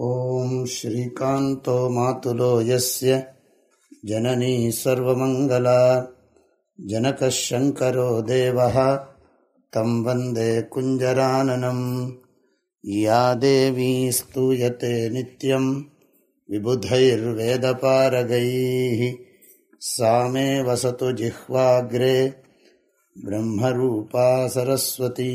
ॐ श्रीकान्तो मातुलो यस्य जननी सर्वमङ्गला जनकः शङ्करो देवः तं वन्दे कुञ्जराननम्। या देवी स्तूयते नित्यं विबुधैर्वेदपारगैः। सा मे वसतु जिह्वाग्रे ब्रह्मरूपा सरस्वती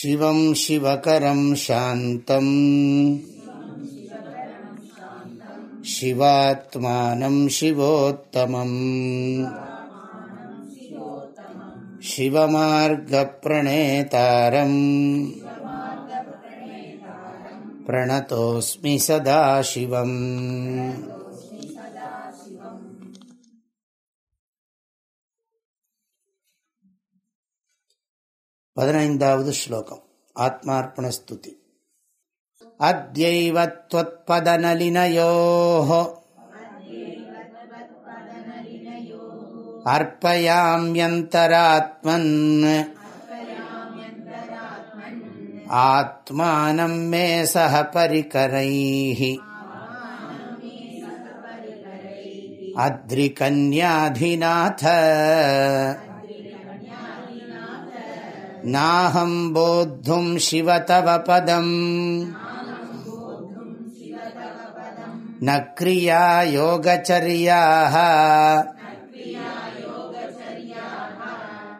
शिवं शिवकरं शान्तम् शिवात्मानं शिवोत्तमम् शिवमार्गप्रणेतारम् प्रणतोऽस्मि सदा शिवम् பதினைந்தாவது ஸ்லோகம். ஆத்மார்ப்பணஸ்துதி. அத்யைவத்வத்பதனலினயோ அர்ப்பயாம்யந்தராத்மன் ஆத்மானம் மே சக பரிகரை அத்ரிகன்யாதிநாத नाहं बोद्धुं शिव तव पदम् न क्रिया योगचर्याः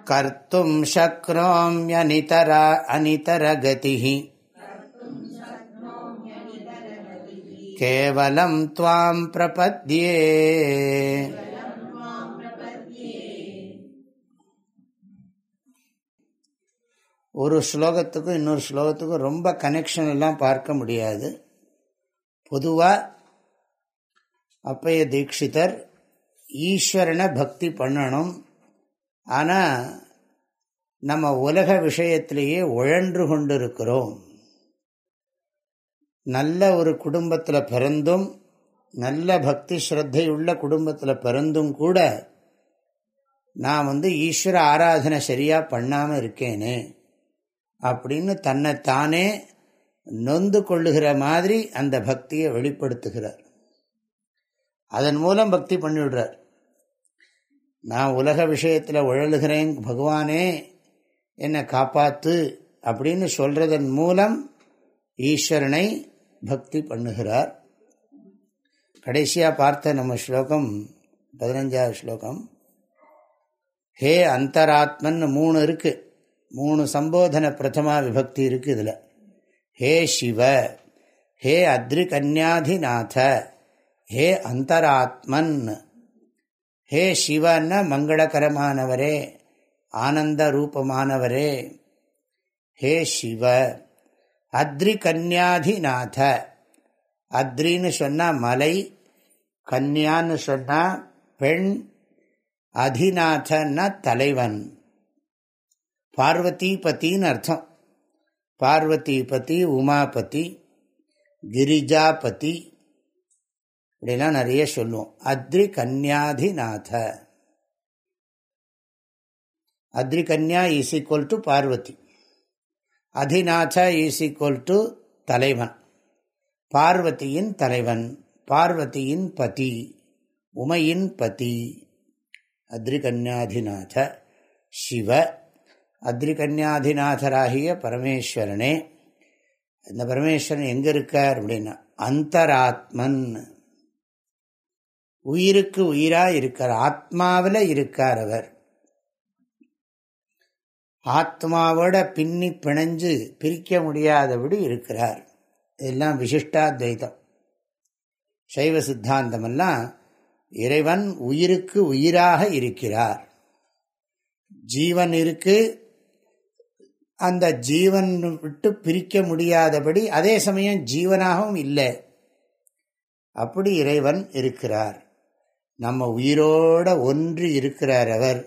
कर्तुं शक्नोम्यनितरा अनितरगतिः केवलं त्वां प्रपद्ये ஒரு ஸ்லோகத்துக்கும் இன்னொரு ஸ்லோகத்துக்கும் ரொம்ப கனெக்ஷன் எல்லாம் பார்க்க முடியாது. பொதுவாக அப்பைய தீட்சிதர் ஈஸ்வரனை பக்தி பண்ணணும். ஆனால் நம்ம உலக விஷயத்திலேயே உழன்று கொண்டிருக்கிறோம். நல்ல ஒரு குடும்பத்தில் பிறந்தும் நல்ல பக்தி ஸ்ரத்தையுள்ள குடும்பத்தில் பிறந்தும் கூட நான் வந்து ஈஸ்வர ஆராதனை சரியாக பண்ணாமல் இருக்கேனே. அப்படின்னு தன்னை தானே நொந்து கொள்ளுகிற மாதிரி அந்த பக்தியை வெளிப்படுத்துகிறார். அதன் மூலம் பக்தி பண்ணிவிடுறார். நான் உலக விஷயத்தில் உழலுகிறேன் பகவானே என்னை காப்பாத்து அப்படின்னு சொல்றதன் மூலம் ஈஸ்வரனை பக்தி பண்ணுகிறார். கடைசியாக பார்த்த நம்ம ஸ்லோகம் பதினஞ்சாவது ஸ்லோகம். ஹே அந்தராத்மன் மூணு இருக்குது மூணு சம்போதன பிரதமா விபக்தி இருக்கு இதில். ஹே சிவ ஹே அத்ரி கன்யாதிநாத ஹே அந்தராத்மன் ஹே சிவன்ன மங்களகரமானவரே ஆனந்த ரூபமானவரே ஹே சிவ அத்ரி கன்யாதிநாத அத்ரின்னு சொன்னால் மலை கன்யான்னு சொன்னால் பெண் அதிநாதன்னா தலைவன். பார்வதி பத்தின்னு அர்த்தம். பார்வதி பதி உமாபதி கிரிஜாபதி இப்படிலாம் நிறைய சொல்லுவோம். அத்ரி கன்யாதிநாத அத்ரி கன்யா இஸ் ஈக்குவல் டு பார்வதி. அதிநாத இஸ் ஈக்குவல் டு தலைவன். பார்வதியின் தலைவன் பார்வதியின் பதி உமையின் பதி அத்ரி கன்யாதிநாத சிவ அத்ரிகன்யாதிநாதராகிய பரமேஸ்வரனே இந்த பரமேஸ்வரன் எங்க இருக்கார் அப்படின்னா அந்தராத்மன். உயிருக்கு உயிரா இருக்கார் ஆத்மாவில் இருக்கார் அவர். ஆத்மாவோட பின்னி பிணைஞ்சு பிரிக்க முடியாதபடி இருக்கிறார். இதெல்லாம் விசிஷ்டாத்வைதம். சைவ சித்தாந்தமெல்லாம் இறைவன் உயிருக்கு உயிராக இருக்கிறார். ஜீவன் இருக்கு அந்த ஜீவன் விட்டு பிரிக்க முடியாதபடி அதே சமயம் ஜீவனாகவும் இல்லை. அப்படி இறைவன் இருக்கிறார். நம்ம உயிரோட ஒன்று இருக்கிறார் அவர்.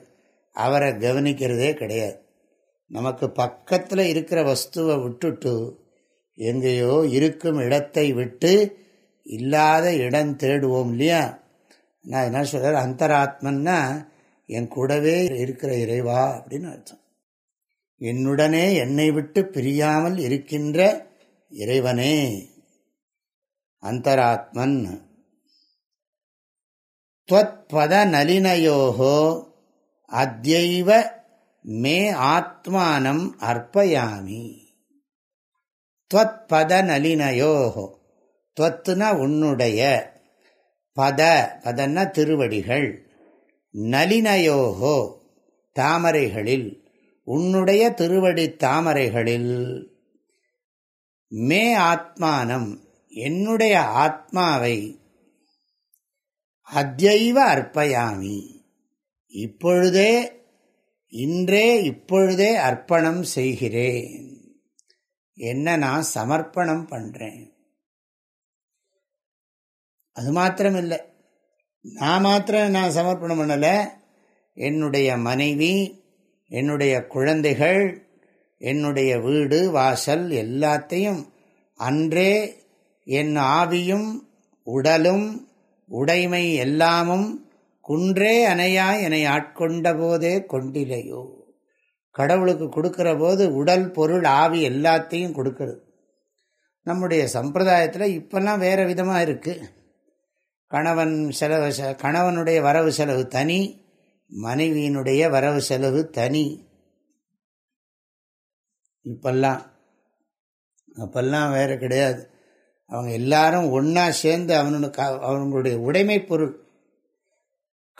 அவரை கவனிக்கிறதே கிடையாது. நமக்கு பக்கத்தில் இருக்கிற வஸ்துவை விட்டுட்டு எங்கேயோ இருக்கும் இடத்தை விட்டு இல்லாத இடம் தேடுவோம் இல்லையா? நான் என்ன சொல்கிறார் அந்தராத்மன்னா என் கூடவே இருக்கிற இறைவா அப்படின்னு அர்த்தம். என்னுடனே என்னை விட்டு பிரியாமல் இருக்கின்ற இறைவனே. அந்தராத்மன். துவத்பத நலினயோகோ அத்தியைவ மே ஆத்மானம் அர்ப்பயாமி. துவத்பத நலினயோகோ துவத்துனா உன்னுடைய பத பதன்னா திருவடிகள். நலினயோகோ தாமரைகளில். உன்னுடைய திருவடி தாமரைகளில் மே ஆத்மானம் என்னுடைய ஆத்மாவை அத்தியைவ அர்ப்பயாமி. இப்பொழுதே இன்றே இப்பொழுதே அர்ப்பணம் செய்கிறேன். என்ன நான் சமர்ப்பணம் பண்றேன்? அது மாத்திரம் இல்லை நான் மாத்திரம் நான் சமர்ப்பணம் பண்ணலை. என்னுடைய மனைவி என்னுடைய குழந்தைகள் என்னுடைய வீடு வாசல் எல்லாத்தையும் அன்றே என் ஆவியும் உடலும் உடைமை எல்லாமும் குன்றே அணையா என்னை ஆட்கொண்ட போதே கொண்டிலையோ? கடவுளுக்கு கொடுக்கிற போது உடல் பொருள் ஆவி எல்லாத்தையும் கொடுக்கறது. நம்முடைய சம்பிரதாயத்தில் இப்பெல்லாம் வேறு விதமாக இருக்குது கணவன் செலவு கணவனுடைய வரவு செலவு தனி. மனைவியினுடைய வரவு செலவு தனி. இப்பெல்லாம் அப்பெல்லாம் வேறு கிடையாது. அவங்க எல்லாரும் ஒன்றா சேர்ந்து அவனுக்கு அவங்களுடைய உடைமை பொருள்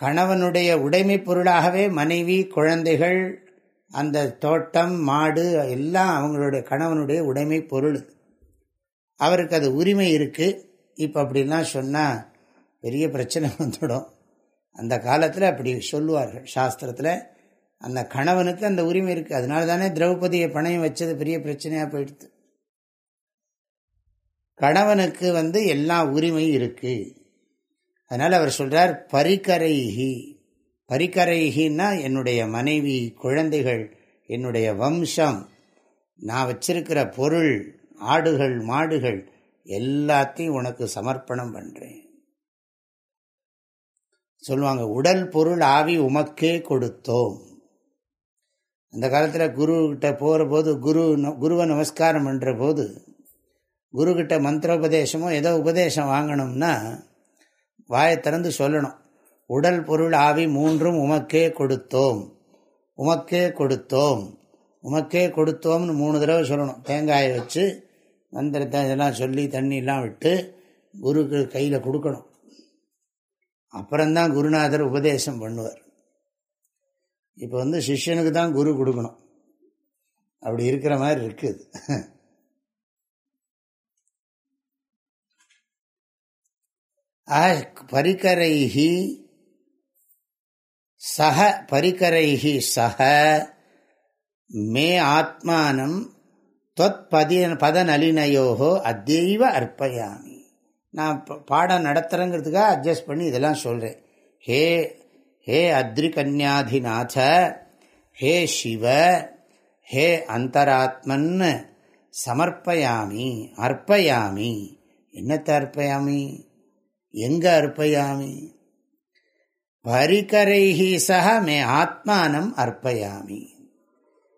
கணவனுடைய உடைமை பொருளாகவே மனைவி குழந்தைகள் அந்த தோட்டம் மாடு எல்லாம் அவங்களுடைய கணவனுடைய உடைமை பொருள். அவருக்கு அது உரிமை இருக்குது இப்போ அப்படிலாம் சொன்னால் பெரிய பிரச்சனை வந்துடும். அந்த காலத்தில் அப்படி சொல்லுவார்கள். சாஸ்திரத்தில் அந்த கணவனுக்கு அந்த உரிமை இருக்குது அதனால தானே திரௌபதியை பணையம் வச்சது பெரிய பிரச்சனையாக போயிடுது. கணவனுக்கு வந்து எல்லா உரிமையும் இருக்குது அதனால் அவர் சொல்கிறார் பரிகரைகி பரிகரைகின்னா என்னுடைய மனைவி குழந்தைகள் என்னுடைய வம்சம் நான் வச்சிருக்கிற பொருள் ஆடுகள் மாடுகள் எல்லாத்தையும் உனக்கு சமர்ப்பணம் பண்ணுறேன் சொல்லுவாங்க உடல் பொருள் ஆவி உமக்கே கொடுத்தோம். அந்த காலத்தில் குருக்கிட்ட போகிற போது குரு குருவை நமஸ்காரம் பண்ணுற போது குருக்கிட்ட மந்திரோபதேசமோ ஏதோ உபதேசம் வாங்கணும்னா வாயை திறந்து சொல்லணும். உடல் பொருள் ஆவி மூன்றும் உமக்கே கொடுத்தோம். உமக்கே கொடுத்தோம். உமக்கே கொடுத்தோம்னு மூணு தடவை சொல்லணும். தேங்காயை வச்சு மந்திரத்தை இதெல்லாம் சொல்லி தண்ணியெலாம் விட்டு குருக்கு கையில் கொடுக்கணும். அப்புறம்தான் குருநாதர் உபதேசம் பண்ணுவார். இப்போ வந்து சிஷ்யனுக்கு தான் குரு கொடுக்கணும். அப்படி இருக்கிற மாதிரி இருக்குது. பரிகரைஹி சக பரிகரைஹி சக மே ஆத்மானம் தொத் பதி பதநலினையோகோ அத்தெய்வ அர்ப்பயாமி. நான் பாடம் நடத்துகிறேங்கிறதுக்காக அட்ஜஸ்ட் பண்ணி இதெல்லாம் சொல்கிறேன் ஹே ஹே அத்ரி கன்யாதிநாத ஹே சிவ ஹே அந்தராத்மன் சமர்ப்பயாமி அர்ப்பயாமி. என்னத்தை அர்ப்பயாமி? எங்கே அர்ப்பயாமி? பரிகரைஹி சக மே ஆத்மானம் அர்ப்பயாமி.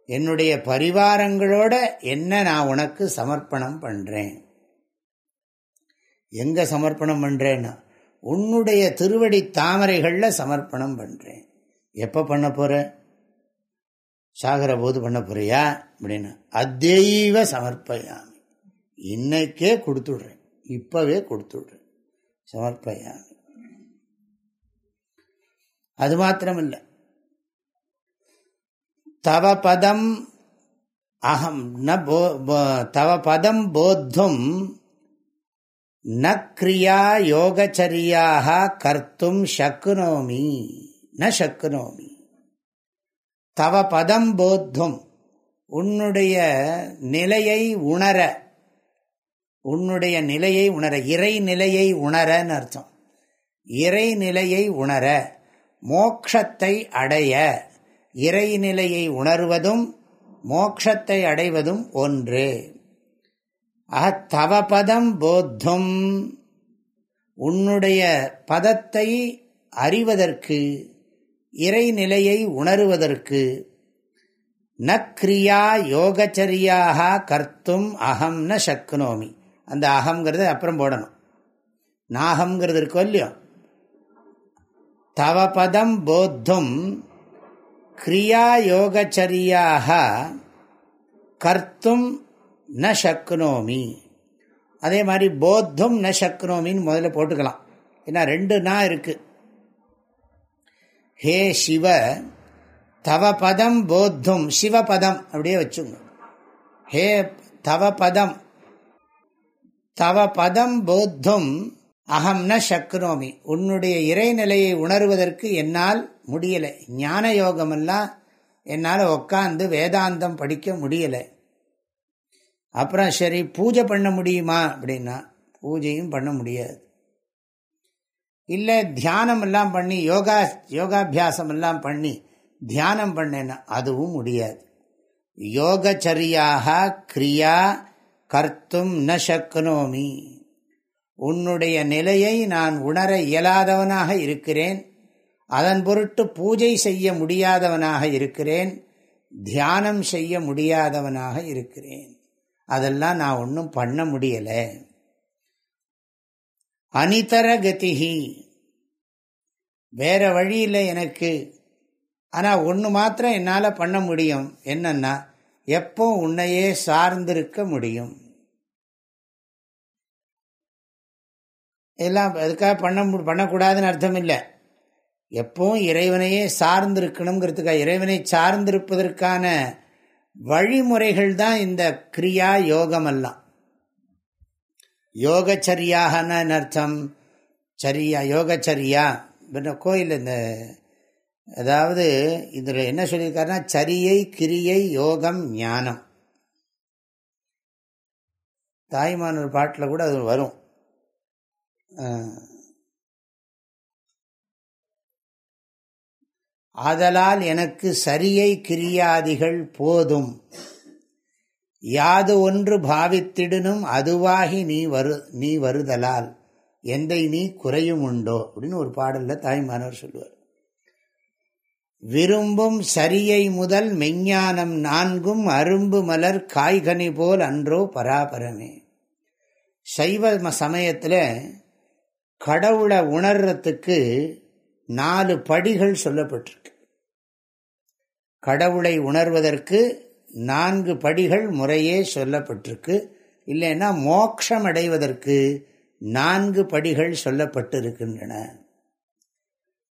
என்னுடைய பரிவாரங்களோட என்ன நான் உனக்கு சமர்ப்பணம் பண்ணுறேன் எங்கே சமர்ப்பணம் பண்ணுறேன்னா உன்னுடைய திருவடி தாமரைகளில் சமர்ப்பணம் பண்ணுறேன் எப்போ பண்ண போகிற சாகர போது பண்ண போறியா? அப்படின்னா. அத்தெய்வ சமர்ப்பயாமி. இன்னைக்கே கொடுத்துடுறேன். இப்பவே கொடுத்துடுறேன். சமர்ப்பயாமி. அது மாத்திரமில்லை. தவ பதம் அகம். ந போ தவ பதம் போத்தும் ந கிரியா யோகச்சரியாக கர்த்தும் சக்குனோமி ந சக்குனோமி தவ பதம் போத்தும். உன்னுடைய நிலையை உணர. உன்னுடைய நிலையை உணர. இறை நிலையை உணரன்னு அர்த்தம். இறை நிலையை உணர. மோக்ஷத்தை அடைய. இறைநிலையை உணர்வதும் மோக்ஷத்தை அடைவதும் ஒன்று. ஆக தவ பதம் போத்தும். உன்னுடைய பதத்தை அறிவதற்கு இறைநிலையை உணருவதற்கு. ந கிரியா யோகச்சரியாக கர்த்தும் அகம் ந சக்னோமி. அந்த அகங்கிறத அப்புறம் போடணும். நாகம்ங்கிறது இருக்கோ இல்லையோ? தவ பதம் போத்தும். கிரியா யோகச்சரியாக கர்த்தும் ந சக்னோமி. அதே மாதிரி போத்தும் ந சக்னோமின்னு முதல்ல போட்டுக்கலாம். ஏன்னா ரெண்டு நா இருக்கு. ஹே சிவ தவ பதம் போத்தும் சிவபதம் அப்படியே வச்சுங்க. ஹே தவ பதம் தவ பதம் போத்தும் அகம் ந சக்னோமி. உன்னுடைய இறைநிலையை உணர்வதற்கு என்னால் முடியலை. ஞான யோகமெல்லாம் என்னால் உக்காந்து வேதாந்தம் படிக்க முடியலை. அப்புறம் சரி பூஜை பண்ண முடியுமா? அப்படின்னா பூஜையும் பண்ண முடியாது. இல்லை தியானம் எல்லாம் பண்ணி யோகா யோகாபியாசம் எல்லாம் பண்ணி தியானம் பண்ணேன்னா அதுவும் முடியாது. யோகச்சரியாக கிரியா கர்த்தும் ந சக்னோமி. உன்னுடைய நிலையை நான் உணர இயலாதவனாக இருக்கிறேன். அதன் பொருட்டு பூஜை செய்ய முடியாதவனாக இருக்கிறேன். தியானம் செய்ய முடியாதவனாக இருக்கிறேன். அதெல்லாம் நான் ஒன்றும் பண்ண முடியலை. அனிதர கதிகி வேற வழியில் எனக்கு. ஆனால் ஒன்று மாத்திரம் என்னால் பண்ண முடியும். என்னன்னா எப்போ உன்னையே சார்ந்திருக்க முடியும். எல்லாம் அதுக்காக பண்ண பண்ணக்கூடாதுன்னு அர்த்தம் இல்லை. எப்பவும் இறைவனையே சார்ந்திருக்கணுங்கிறதுக்காக இறைவனை சார்ந்திருப்பதற்கான வழிமுறைகள் தான் இந்த கிரியா யோகமெல்லாம். யோகச்சரியாகன அர்த்தம் சரியா யோகச்சரியா கோயில் இந்த அதாவது இதில் என்ன சொல்லியிருக்காருன்னா சரியை கிரியை யோகம் ஞானம். தாய்மானூர் பாட்டில் கூட அது வரும். ஆதலால் எனக்கு சரியை கிரியாதிகள் போதும். யாது ஒன்று பாவித்திடனும் அதுவாகி நீ வரு நீ வருதலால். எந்தை நீ குறையும் உண்டோ அப்படின்னு ஒரு பாடலில் தாய்மானவர் சொல்லுவார். விரும்பும் சரியை முதல் மெஞ்ஞானம் நான்கும் அரும்பு மலர் காய்கனி போல் அன்றோ பராபரமே. சைவ சமயத்தில் கடவுளை உணர்றத்துக்கு நாலு படிகள் சொல்லப்பட்டிருக்கு. கடவுளை உணர்வதற்கு நான்கு படிகள் முறையே சொல்லப்பட்டிருக்கு. இல்லைன்னா மோக்ஷம் அடைவதற்கு நான்கு படிகள் சொல்லப்பட்டிருக்கின்றன.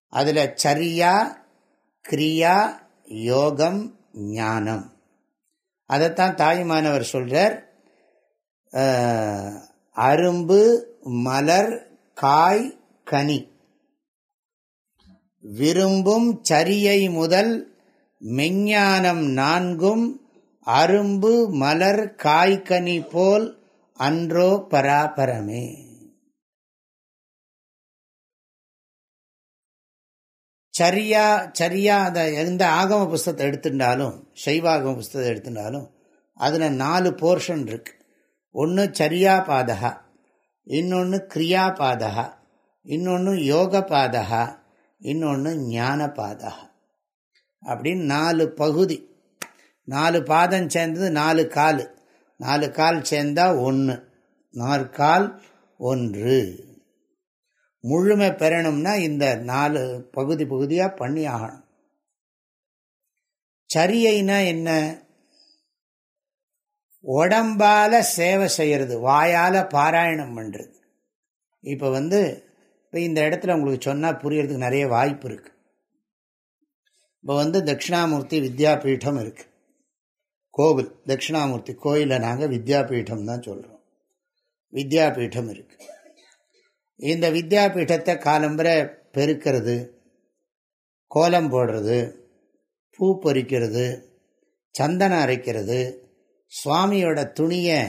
அதில் சரியா கிரியா யோகம் ஞானம். அதைத்தான் தாய்மானவர் சொல்கிறார் அரும்பு மலர் காய் கனி. விரும்பும் சரியை முதல் மெஞ்ஞானம் நான்கும் அரும்பு மலர் காய்கனி போல் அன்றோ பராபரமே. சரியா சரியா அந்த எந்த ஆகம புஸ்தத்தை எடுத்துட்டாலும் சைவாகம புஸ்தத்தை எடுத்துட்டாலும் அதில் நாலு போர்ஷன் இருக்கு. ஒன்று சரியா பாதகா இன்னொன்று கிரியா பாதகா இன்னொன்று யோக பாதகா இன்னொன்று ஞான பாதகா அப்படின்னு நாலு பகுதி. நாலு பாதம் சேர்ந்தது நாலு கால். நாலு கால் சேர்ந்தால் ஒன்று நாற்கால் ஒன்று. முழுமை பெறணும்னா இந்த நாலு பகுதி பகுதியாக பண்ணி ஆகணும். சரியைனா என்ன? உடம்பால சேவை செய்கிறது வாயால் பாராயணம் பண்ணுறது இப்போ வந்து இந்த இடத்துல உங்களுக்கு சொன்னால் புரியறதுக்கு நிறைய வாய்ப்பு இருக்குது இப்போ வந்து தட்சிணாமூர்த்தி வித்யாபீடம் இருக்குது கோவில் தட்சிணாமூர்த்தி கோயிலில் நாங்கள் வித்யாபீடம் தான் சொல்கிறோம் வித்யாபீடம் இருக்குது இந்த வித்யாபீடத்தை காலம்புரை பெருக்கிறது கோலம் போடுறது பூ பொறிக்கிறது சந்தனம் அரைக்கிறது சுவாமியோட துணியை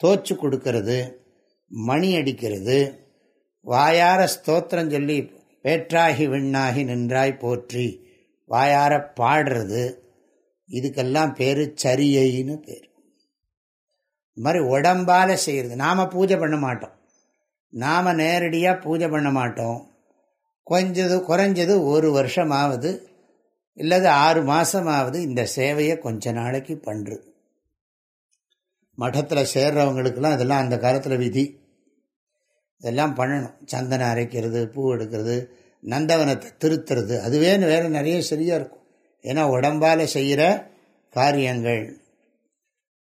தோச்சு கொடுக்கறது மணி அடிக்கிறது வாயார ஸ்தோத்திரம் சொல்லி வேற்றாகி விண்ணாகி நின்றாய் போற்றி. வாயார பாடுறது இதுக்கெல்லாம் பேர் சரியைன்னு பேர். இது மாதிரி உடம்பால் செய்கிறது நாம் பூஜை பண்ண மாட்டோம். நாம் நேரடியாக பூஜை பண்ண மாட்டோம். கொஞ்சது குறைஞ்சது ஒரு வருஷமாவது இல்லது ஆறு மாதமாவது இந்த சேவையை கொஞ்ச நாளைக்கு பண்ணுறது மட்டத்தில் சேர்றவங்களுக்கெல்லாம் இதெல்லாம் அந்த காலத்தில் விதி. இதெல்லாம் பண்ணணும். சந்தனம் அரைக்கிறது பூ எடுக்கிறது நந்தவனத்தை திருத்துறது. அதுவே வேறு நிறைய சரியாக இருக்கும். ஏன்னா உடம்பால் செய்கிற காரியங்கள்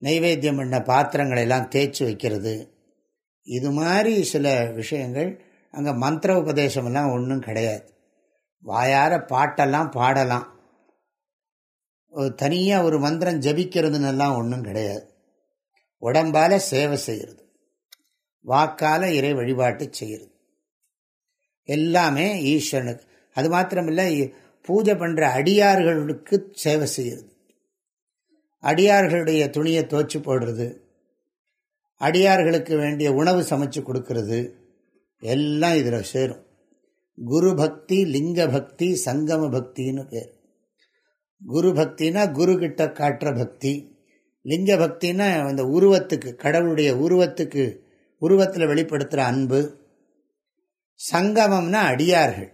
நைவேத்தியம் பண்ண பாத்திரங்களை எல்லாம் தேய்ச்சி வைக்கிறது. இது மாதிரி சில விஷயங்கள் அங்கே மந்திர உபதேசமெல்லாம் ஒன்றும் கிடையாது. வாயார பாட்டெல்லாம் பாடலாம். தனியாக ஒரு மந்திரம் ஜபிக்கிறதுன்னெல்லாம் ஒன்றும் கிடையாது. உடம்பால் சேவை செய்கிறது. வாக்கால இறை வழிபாட்டு செய்கிறது எல்லாமே ஈஸ்வரனுக்கு அது மாத்திரமில்லை பூஜை பண்ணுற அடியார்களுக்கு சேவை செய்கிறது அடியார்களுடைய துணியை துவச்சி போடுறது அடியார்களுக்கு வேண்டிய உணவு சமைச்சு கொடுக்கறது எல்லாம் இதில் சேரும். குரு பக்தி லிங்க பக்தி சங்கம பக்தின்னு பேர். குரு பக்தினா குரு கிட்ட காட்டுற பக்தி லிங்க பக்தினா அந்த உருவத்துக்கு கடவுளுடைய உருவத்துக்கு உருவத்தில் வெளிப்படுத்துகிற அன்பு சங்கமம்னா அடியார்கள்.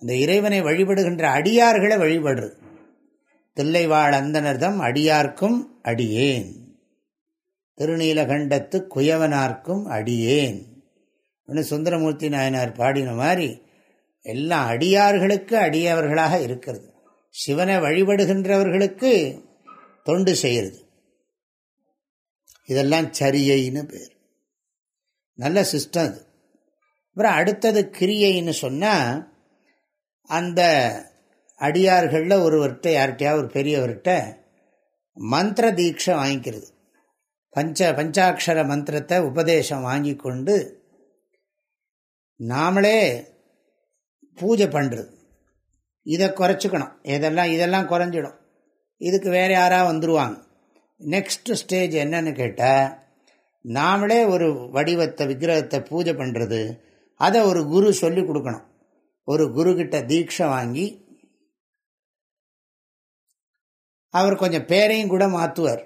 அந்த இறைவனை வழிபடுகின்ற அடியார்களை வழிபடுறது தில்லைவாழ் அந்தனர்தம் அடியார்க்கும் அடியேன். திருநீலகண்டத்து குயவனார்க்கும் அடியேன். சுந்தரமூர்த்தி நாயனார் பாடின மாதிரி எல்லாம் அடியார்களுக்கு அடியவர்களாக இருக்கிறது. சிவனை வழிபடுகின்றவர்களுக்கு தொண்டு செய்கிறது இதெல்லாம் சரியைன்னு பேர். நல்ல சிஸ்டம் அது. அப்புறம் அடுத்தது கிரியைன்னு சொன்னால் அந்த அடியார்களில் ஒருவர்கிட்ட யார்கிட்டயா ஒரு பெரியவர்கிட்ட மந்திர தீட்சை வாங்கிக்கிறது. பஞ்ச பஞ்சாட்சர மந்திரத்தை உபதேசம் வாங்கி கொண்டு நாமளே பூஜை பண்ணுறது இதை குறைச்சிக்கணும். இதெல்லாம் இதெல்லாம் குறைஞ்சிடும். இதுக்கு வேறு யாராக வந்துடுவாங்க நெக்ஸ்ட் ஸ்டேஜ் என்னன்னு கேட்டால் நாமளே ஒரு வடிவத்தை விக்கிரகத்தை பூஜை பண்ணுறது அதை ஒரு குரு சொல்லி கொடுக்கணும். ஒரு குருக்கிட்ட தீட்சை வாங்கி அவர் கொஞ்சம் பேரையும் கூட மாற்றுவார்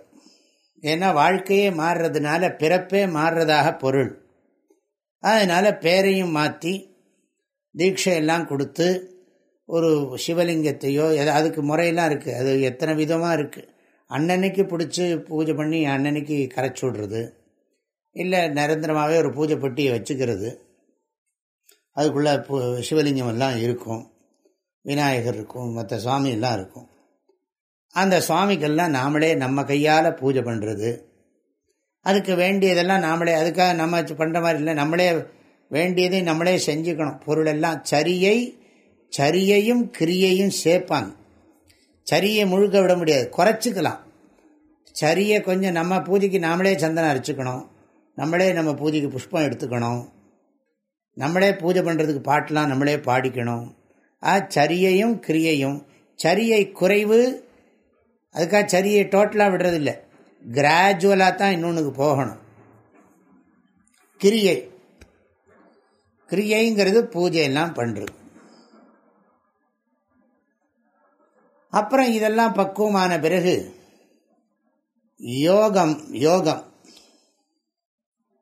ஏன்னா வாழ்க்கையே மாறுறதுனால பிறப்பே மாறுறதாக பொருள். அதனால் பேரையும் மாற்றி தீட்சையெல்லாம் கொடுத்து ஒரு சிவலிங்கத்தையோ அதுக்கு முறையெல்லாம் இருக்குது அது எத்தனை விதமாக இருக்குது அன்னன்னைக்கு பிடிச்சி பூஜை பண்ணி அன்னன்னைக்கு கரைச்சி விடுறது. இல்லை நிரந்தரமாகவே ஒரு பூஜை பெட்டியை வச்சுக்கிறது. அதுக்குள்ளே சிவலிங்கம் எல்லாம் இருக்கும். விநாயகர் இருக்கும் மற்ற சுவாமி எல்லாம் இருக்கும். அந்த சுவாமிக்கெல்லாம் நாமளே நம்ம கையால் பூஜை பண்ணுறது அதுக்கு வேண்டியதெல்லாம் நாமளே அதுக்காக நம்ம பண்ணுற மாதிரி இல்லை நம்மளே வேண்டியதை நம்மளே செஞ்சுக்கணும். பொருளெல்லாம் சரியை சரியையும் கிரியையும் சேர்ப்பாங்க. சரியை முழுக்க விட முடியாது. குறைச்சிக்கலாம். சரியை கொஞ்சம் நம்ம பூஜைக்கு நாமளே சந்தனம் அரைச்சிக்கணும். நம்மளே நம்ம பூஜைக்கு புஷ்பம் எடுத்துக்கணும். நம்மளே பூஜை பண்ணுறதுக்கு பாட்டெலாம் நம்மளே பாடிக்கணும். ஆ சரியையும் கிரியையும். சரியை குறைவு அதுக்காக சரியை டோட்டலாக விடுறதில்லை. கிராஜுவலாக தான் இன்னொன்றுக்கு போகணும். கிரியை. கிரியைங்கிறது பூஜையெல்லாம் பண்ணுறது அப்புறம் இதெல்லாம் பக்குவமான பிறகு யோகம் யோகம்.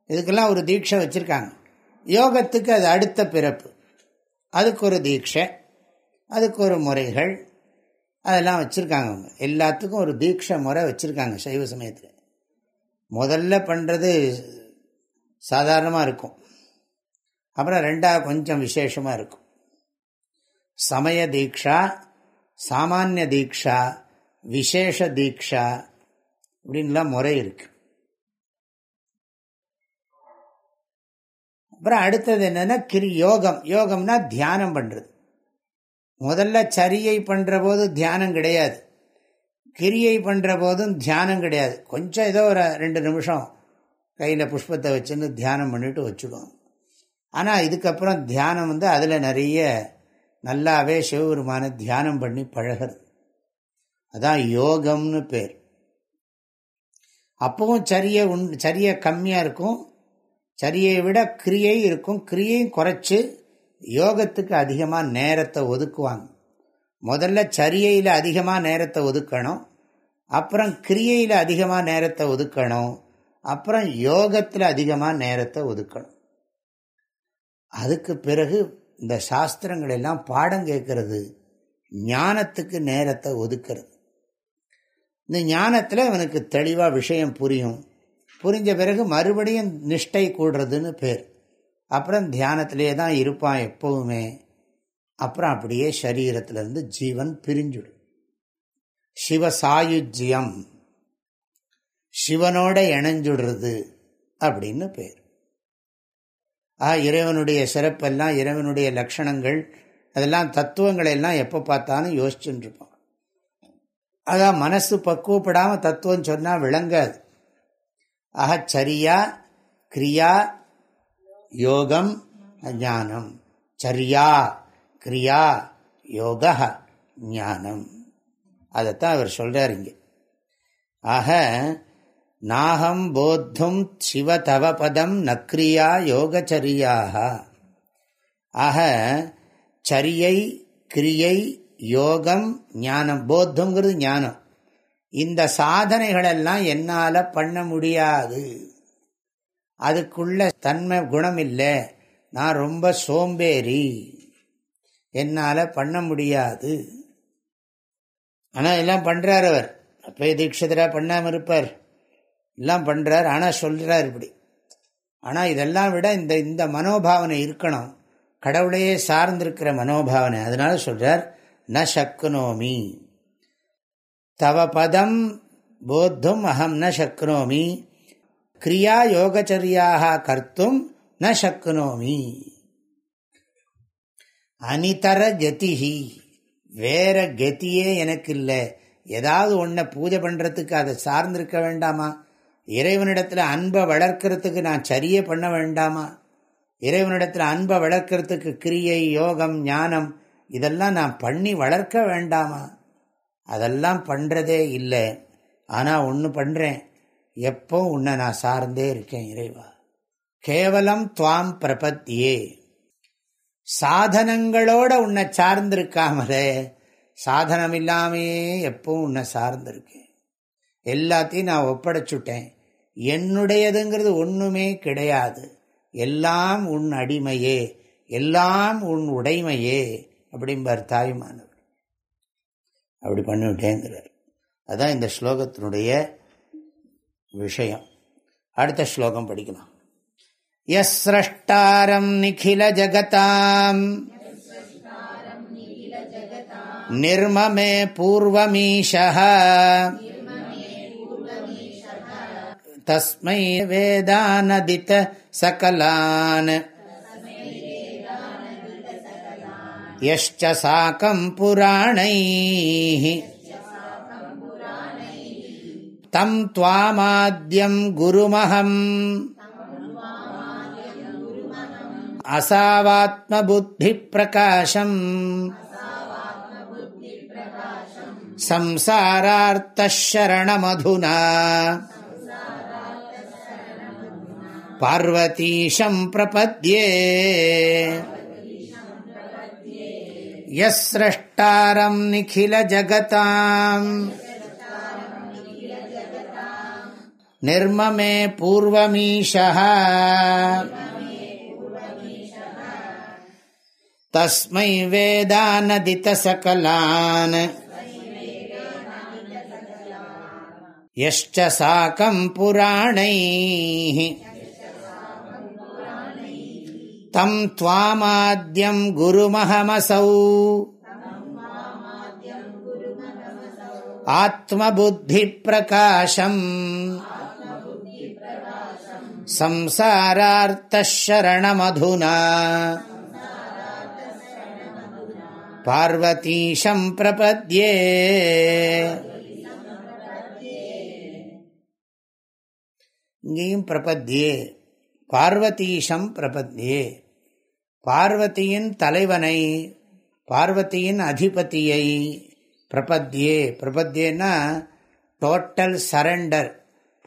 இதுக்கெல்லாம் ஒரு தீட்சை வச்சுருக்காங்க. யோகத்துக்கு அது அடுத்த பிறப்பு. அதுக்கு ஒரு தீட்சை அதுக்கு ஒரு முறைகள் அதெல்லாம் வச்சுருக்காங்க அவங்க. எல்லாத்துக்கும் ஒரு தீட்சை முறை வச்சுருக்காங்க சைவ சமயத்தில். முதல்ல பண்ணுறது சாதாரணமாக இருக்கும். அப்புறம் ரெண்டாவது கொஞ்சம் விசேஷமாக இருக்கும். சமய தீட்சா சாமானிய தீக்ஷா விசேஷ தீக்ஷா அப்படின்லாம் முறை இருக்கு. அப்புறம் அடுத்தது என்னன்னா கிரி யோகம். யோகம்னா தியானம் பண்றது. முதல்ல சரியை பண்ற போது தியானம் கிடையாது. கிரியை பண்ற போதும் தியானம் கிடையாது. கொஞ்சம் ஏதோ ஒரு ரெண்டு நிமிஷம் கையில் புஷ்பத்தை வச்சுன்னு தியானம் பண்ணிட்டு வச்சுடுவோம் ஆனால் இதுக்கப்புறம் தியானம் வந்து அதில் நிறைய நல்லாவே சிவபெருமான தியானம் பண்ணி பழகிறது. அதான் யோகம்னு பேர். அப்பவும் சரிய உண் சரிய கம்மியாக இருக்கும். சரியை விட கிரியை இருக்கும். கிரியையும் குறைச்சி யோகத்துக்கு அதிகமாக நேரத்தை ஒதுக்குவாங்க. முதல்ல சரியையில் அதிகமாக நேரத்தை ஒதுக்கணும். அப்புறம் கிரியையில் அதிகமாக நேரத்தை ஒதுக்கணும். அப்புறம் யோகத்தில் அதிகமாக நேரத்தை ஒதுக்கணும். அதுக்கு பிறகு இந்த சாஸ்திரங்கள் எல்லாம் பாடம் கேட்கறது ஞானத்துக்கு நேரத்தை ஒதுக்கிறது. இந்த ஞானத்தில் அவனுக்கு தெளிவாக விஷயம் புரியும். புரிஞ்ச பிறகு மறுபடியும் நிஷ்டை கூடுறதுன்னு பேர். அப்புறம் தியானத்திலே தான் இருப்பான் எப்பவுமே. அப்புறம் அப்படியே சரீரத்திலிருந்து ஜீவன் பிரிஞ்சுடும் சிவசாயுஜ்யம். சிவனோட இணைஞ்சுடுறது அப்படின்னு பேர். ஆ இறைவனுடைய சிறப்பெல்லாம் இறைவனுடைய லட்சணங்கள் அதெல்லாம் தத்துவங்களை எல்லாம் எப்போ பார்த்தாலும் யோசிச்சுட்டு இருப்போம் அதான் மனசு பக்குவப்படாமல் தத்துவம் சொன்னால் விளங்காது. ஆக சரியா கிரியா யோகம் ஞானம் சரியா கிரியா யோக ஞானம். அதைத்தான் அவர் சொல்கிறார் இங்கே. ஆக நாகம் போத்தும் சிவ தவ பதம் நக்ரியா யோகச்சரியாக. ஆக சரியை கிரியை யோகம் ஞானம் போத்தங்கிறது ஞானம். இந்த சாதனைகளெல்லாம் என்னால் பண்ண முடியாது. அதுக்குள்ள தன்மை குணம் இல்லை. நான் ரொம்ப சோம்பேறி. என்னால் பண்ண முடியாது. ஆனால் எல்லாம் பண்ணுறார் அவர். அப்போ தீட்சிதராக பண்ணாமல் இருப்பார். எல்லாம் பண்ணுறார் ஆனால் சொல்கிறார் இப்படி. ஆனால் இதெல்லாம் விட இந்த இந்த மனோபாவனை இருக்கணும். கடவுளையே சார்ந்திருக்கிற மனோபாவனை. அதனால சொல்கிறார் ந சக்னோமி. தவ பதம் போத்தும் அகம் ந சக்னோமி. கிரியா யோகச்சரியாக கர்த்தும் ந சக்னோமி. அனிதர கதிஹி. வேற கதியே எனக்கு இல்லை ஏதாவது ஒன்றை பூஜை பண்ணுறதுக்கு அதை சார்ந்திருக்க வேண்டாமா? இறைவனிடத்தில் அன்பை வளர்க்கறதுக்கு நான் சரியே பண்ண வேண்டாமா? இறைவனிடத்தில் அன்பை வளர்க்கறதுக்கு கிரியை யோகம் ஞானம் இதெல்லாம் நான் பண்ணி வளர்க்க வேண்டாமா? அதெல்லாம் பண்ணுறதே இல்லை. ஆனால் ஒன்று பண்ணுறேன் எப்போ உன்னை நான் சார்ந்தே இருக்கேன் இறைவா. கேவலம் துவாம் பிரபத்தியே. சாதனங்களோட உன்னை சார்ந்திருக்காமலே சாதனம் இல்லாமையே எப்பவும் உன்னை சார்ந்திருக்கேன். எல்லாத்தையும் நான் ஒப்படைச்சுட்டேன். என்னுடையதுங்கிறது ஒன்றுமே கிடையாது. எல்லாம் உன் அடிமையே எல்லாம் உன் உடைமையே அப்படிம்பார் தாய்மானவர். அப்படி பண்ணிவிட்டேங்கிறார். அதுதான் இந்த ஸ்லோகத்தினுடைய விஷயம். அடுத்த ஸ்லோகம் படிக்கலாம். எஸ்ரஷ்டாரம் நிகில ஜகதாம். நிர்மமே பூர்வமீஷா तस्मै वेदानदित सकलान् यश्च साकम् पुराणैः तं त्वामाद्यम् गुरुमहम् असावात्मबुद्धिप्रकाशम् संसारार्तशरणमधुना पार्वतीशं प्रपद्ये यस्रष्टारं निखिलजगताम् निर्ममे पूर्वमीशः तस्मै वेदानदितसकलान् यश्च साकम् पुराणैः तं त्वामाद्यम् गुरुमहमसौ आत्मबुद्धिप्रकाशम् संसारार्तशरणमधुना பார்வதீஷம் பிரபத்யே இங்கேயும் பிரபத்யே பார்வதீஷம் பிரபத்யே பார்வதியின் தலைவனை பார்வதியின் அதிபதியை பிரபத்யே. பிரபத்யேன்னா டோட்டல் சரண்டர்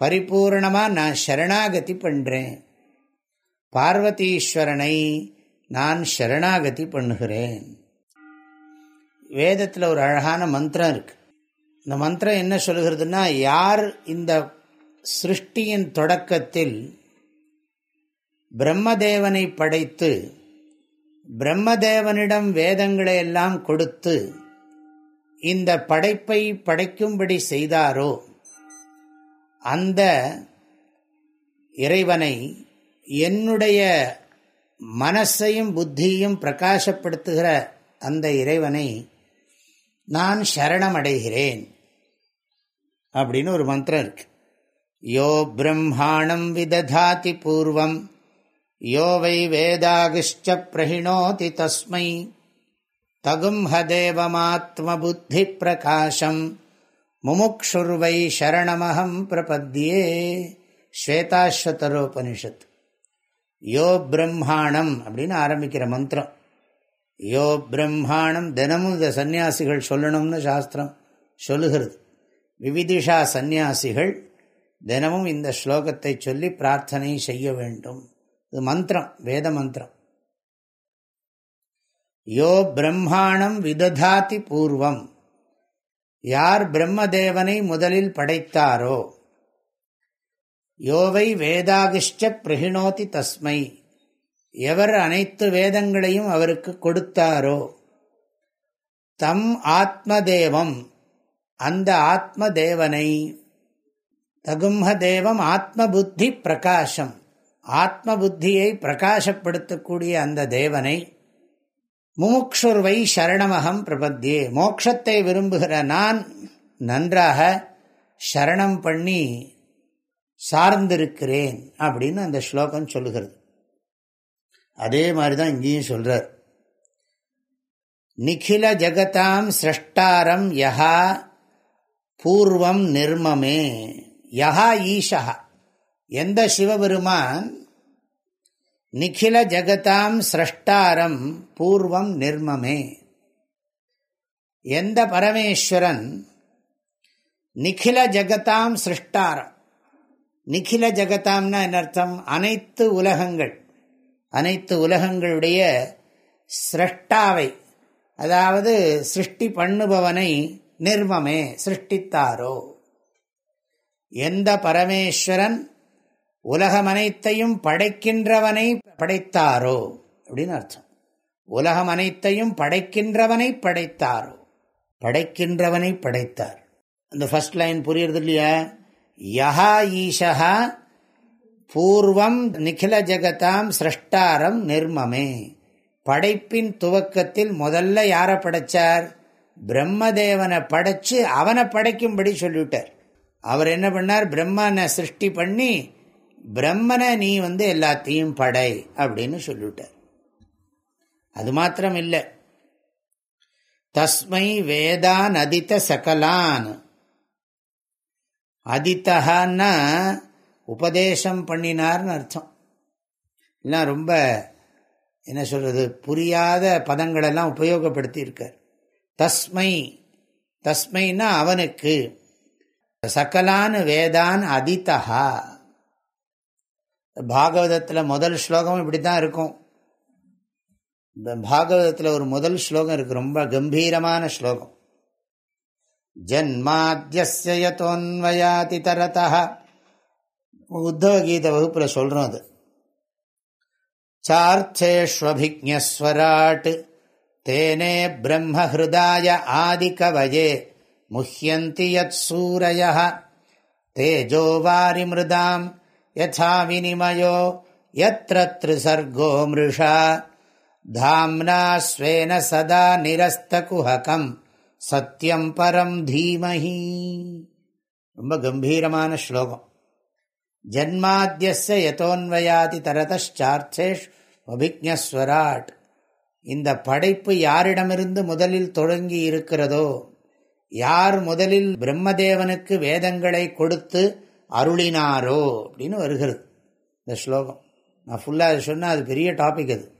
பரிபூர்ணமாக நான் சரணாகதி பண்ணுறேன் பார்வதீஸ்வரனை நான் சரணாகதி பண்ணுகிறேன். வேதத்தில் ஒரு அழகான மந்திரம் இருக்கு. இந்த மந்திரம் என்ன சொல்கிறதுனா யார் இந்த சிருஷ்டியின் தொடக்கத்தில் பிரம்மதேவனை படைத்து பிரம்மதேவனிடம் வேதங்களை எல்லாம் கொடுத்து இந்த படைப்பை படைக்கும்படி செய்தாரோ அந்த இறைவனை என்னுடைய மனசையும் புத்தியும் பிரகாசப்படுத்துகிற அந்த இறைவனை நான் சரணமடைகிறேன் அப்படின்னு ஒரு மந்திரம் இருக்கு. யோ பிரம்மாணம் விததாதி பூர்வம். யோ வை வேதாகிஷ்ட பிரகிணோதி தஸ்மை. தகும் ஹதேவமாத்ம பிரகாசம் முமுக்ஷுர்வை சரணமகம் பிரபத்தியே ஸ்வேதாஸ்வதரோபனிஷத் யோ பிரம்மாணம் அப்படின்னு ஆரம்பிக்கிற மந்திரம். யோ பிரம்மாணம் தினமும் இந்த சன்னியாசிகள் சொல்லணும்னு சாஸ்திரம் சொல்லுகிறது. விவிதிஷா சந்நியாசிகள் தினமும் இந்த ஸ்லோகத்தை சொல்லி பிரார்த்தனை செய்ய வேண்டும். இது மந்திரம் வேத மந்திரம். யோ பிரம்மாணம் விததாதி பூர்வம். யார் பிரம்மதேவனை முதலில் படைத்தாரோ? யோவை வேதாகிஷ்ட பிரகிணோதி தஸ்மை. எவர் அனைத்து வேதங்களையும் அவருக்கு கொடுத்தாரோ? தம் ஆத்மதேவம் அந்த ஆத்மதேவனை. தகும்ஹ தேவம் ஆத்ம புத்தி பிரகாசம். ஆத்ம புத்தியை பிரகாசப்படுத்தக்கூடிய அந்த தேவனை முமுக்ஷுர்வை சரணமகம் பிரபத்தியே மோக்ஷத்தை விரும்புகிற நான் நன்றாக சரணம் பண்ணி சார்ந்திருக்கிறேன் அப்படின்னு அந்த ஸ்லோகம் சொல்லுகிறது. அதே மாதிரி தான் இங்கேயும் சொல்றார். நிகில ஜகதாம் சிரஷ்டாரம் யஹா பூர்வம் நிர்மமே. யஹா ஈஷா எந்த சிவபெருமான் நிகில ஜகதாம் சிரஷ்டாரம் பூர்வம் நிர்மமே. எந்த பரமேஸ்வரன் நிகில ஜகதாம் சிருஷ்டாரம்? நிகில ஜகதாம்னா என்ன அர்த்தம்? அனைத்து உலகங்கள் அனைத்து உலகங்களுடைய சிரஷ்டாவை அதாவது சிருஷ்டி பண்ணுபவனை நிர்மமே சிருஷ்டித்தாரோ. எந்த பரமேஸ்வரன் உலகமனைத்தையும் படைக்கின்றவனை படைத்தாரோ? அப்படின்னு அர்த்தம். உலகம் அனைத்தையும் படைக்கின்றவனை படைத்தாரோ? படைக்கின்றவனை படைத்தார். அந்த ஃபர்ஸ்ட் லைன் புரியுறது இல்லையா யஹா ஈஷா பூர்வம் நிகில ஜெகதாம் சிரஷ்டாரம் நிர்மமே. படைப்பின் துவக்கத்தில் முதல்ல யாரை படைச்சார்? பிரம்மதேவனை படைச்சு அவனை படைக்கும்படி சொல்லிவிட்டார். அவர் என்ன பண்ணார்? பிரம்மனை சிருஷ்டி பண்ணி பிரம்மனை நீ வந்து எல்லாத்தையும் படை அப்படின்னு சொல்லிவிட்டார். அது மாத்திரம் இல்லை தஸ்மை வேதான் அதித்த சகலான். அதித்தகான்னா உபதேசம் பண்ணினார்னு அர்த்தம். எல்லாம் ரொம்ப என்ன சொல்றது புரியாத பதங்களெல்லாம் உபயோகப்படுத்தி இருக்கார் தஸ்மை தஸ்மைன்னா அவனுக்கு. சகலான் வேதான் அதித்தகா பாகவதத்தில் முதல் ஸ்லோகம் இப்படி தான் இருக்கும் பாகவதத்தில் ஒரு முதல் ஸ்லோகம் இருக்கு. ரொம்ப கம்பீரமான ஸ்லோகம். ஜன்மாத்தியசோன்வயாதி தரதா உத்தவ கீத வகுப்பில் சொல்கிறோம் அது. சார்த்தேஷ்வபிஜஸ்வராட் தேனே பிரம்மஹிருதாய ஆதிகவயே. முஹ்யந்தி யத் சூரய தேஜோ வாரிமிருதாம். யதா வினிமயோ யத்ர த்ரிசர்கோ மிருஷா தாம்னா ஸ்வேன சதா நிரஸ்தகுஹகம் சத்தியம் பரம் தீமஹி ரொம்ப கம்பீரமான ஸ்லோகம். ஜன்மாத்தியஸ்ய யதோன்வயாதி தரதார்த்தேஷ் அபிக்ஞஸ்வராட். இந்த படைப்பு யாரிடமிருந்து முதலில் தொடங்கி இருக்கிறதோ யார் முதலில் பிரம்மதேவனுக்கு வேதங்களை கொடுத்து அருளினாரோ அப்படின்னு வருகிறது. இந்த ஸ்லோகம். நான் ஃபுல்லாக அது சொன்னால் அது பெரிய டாபிக் அது.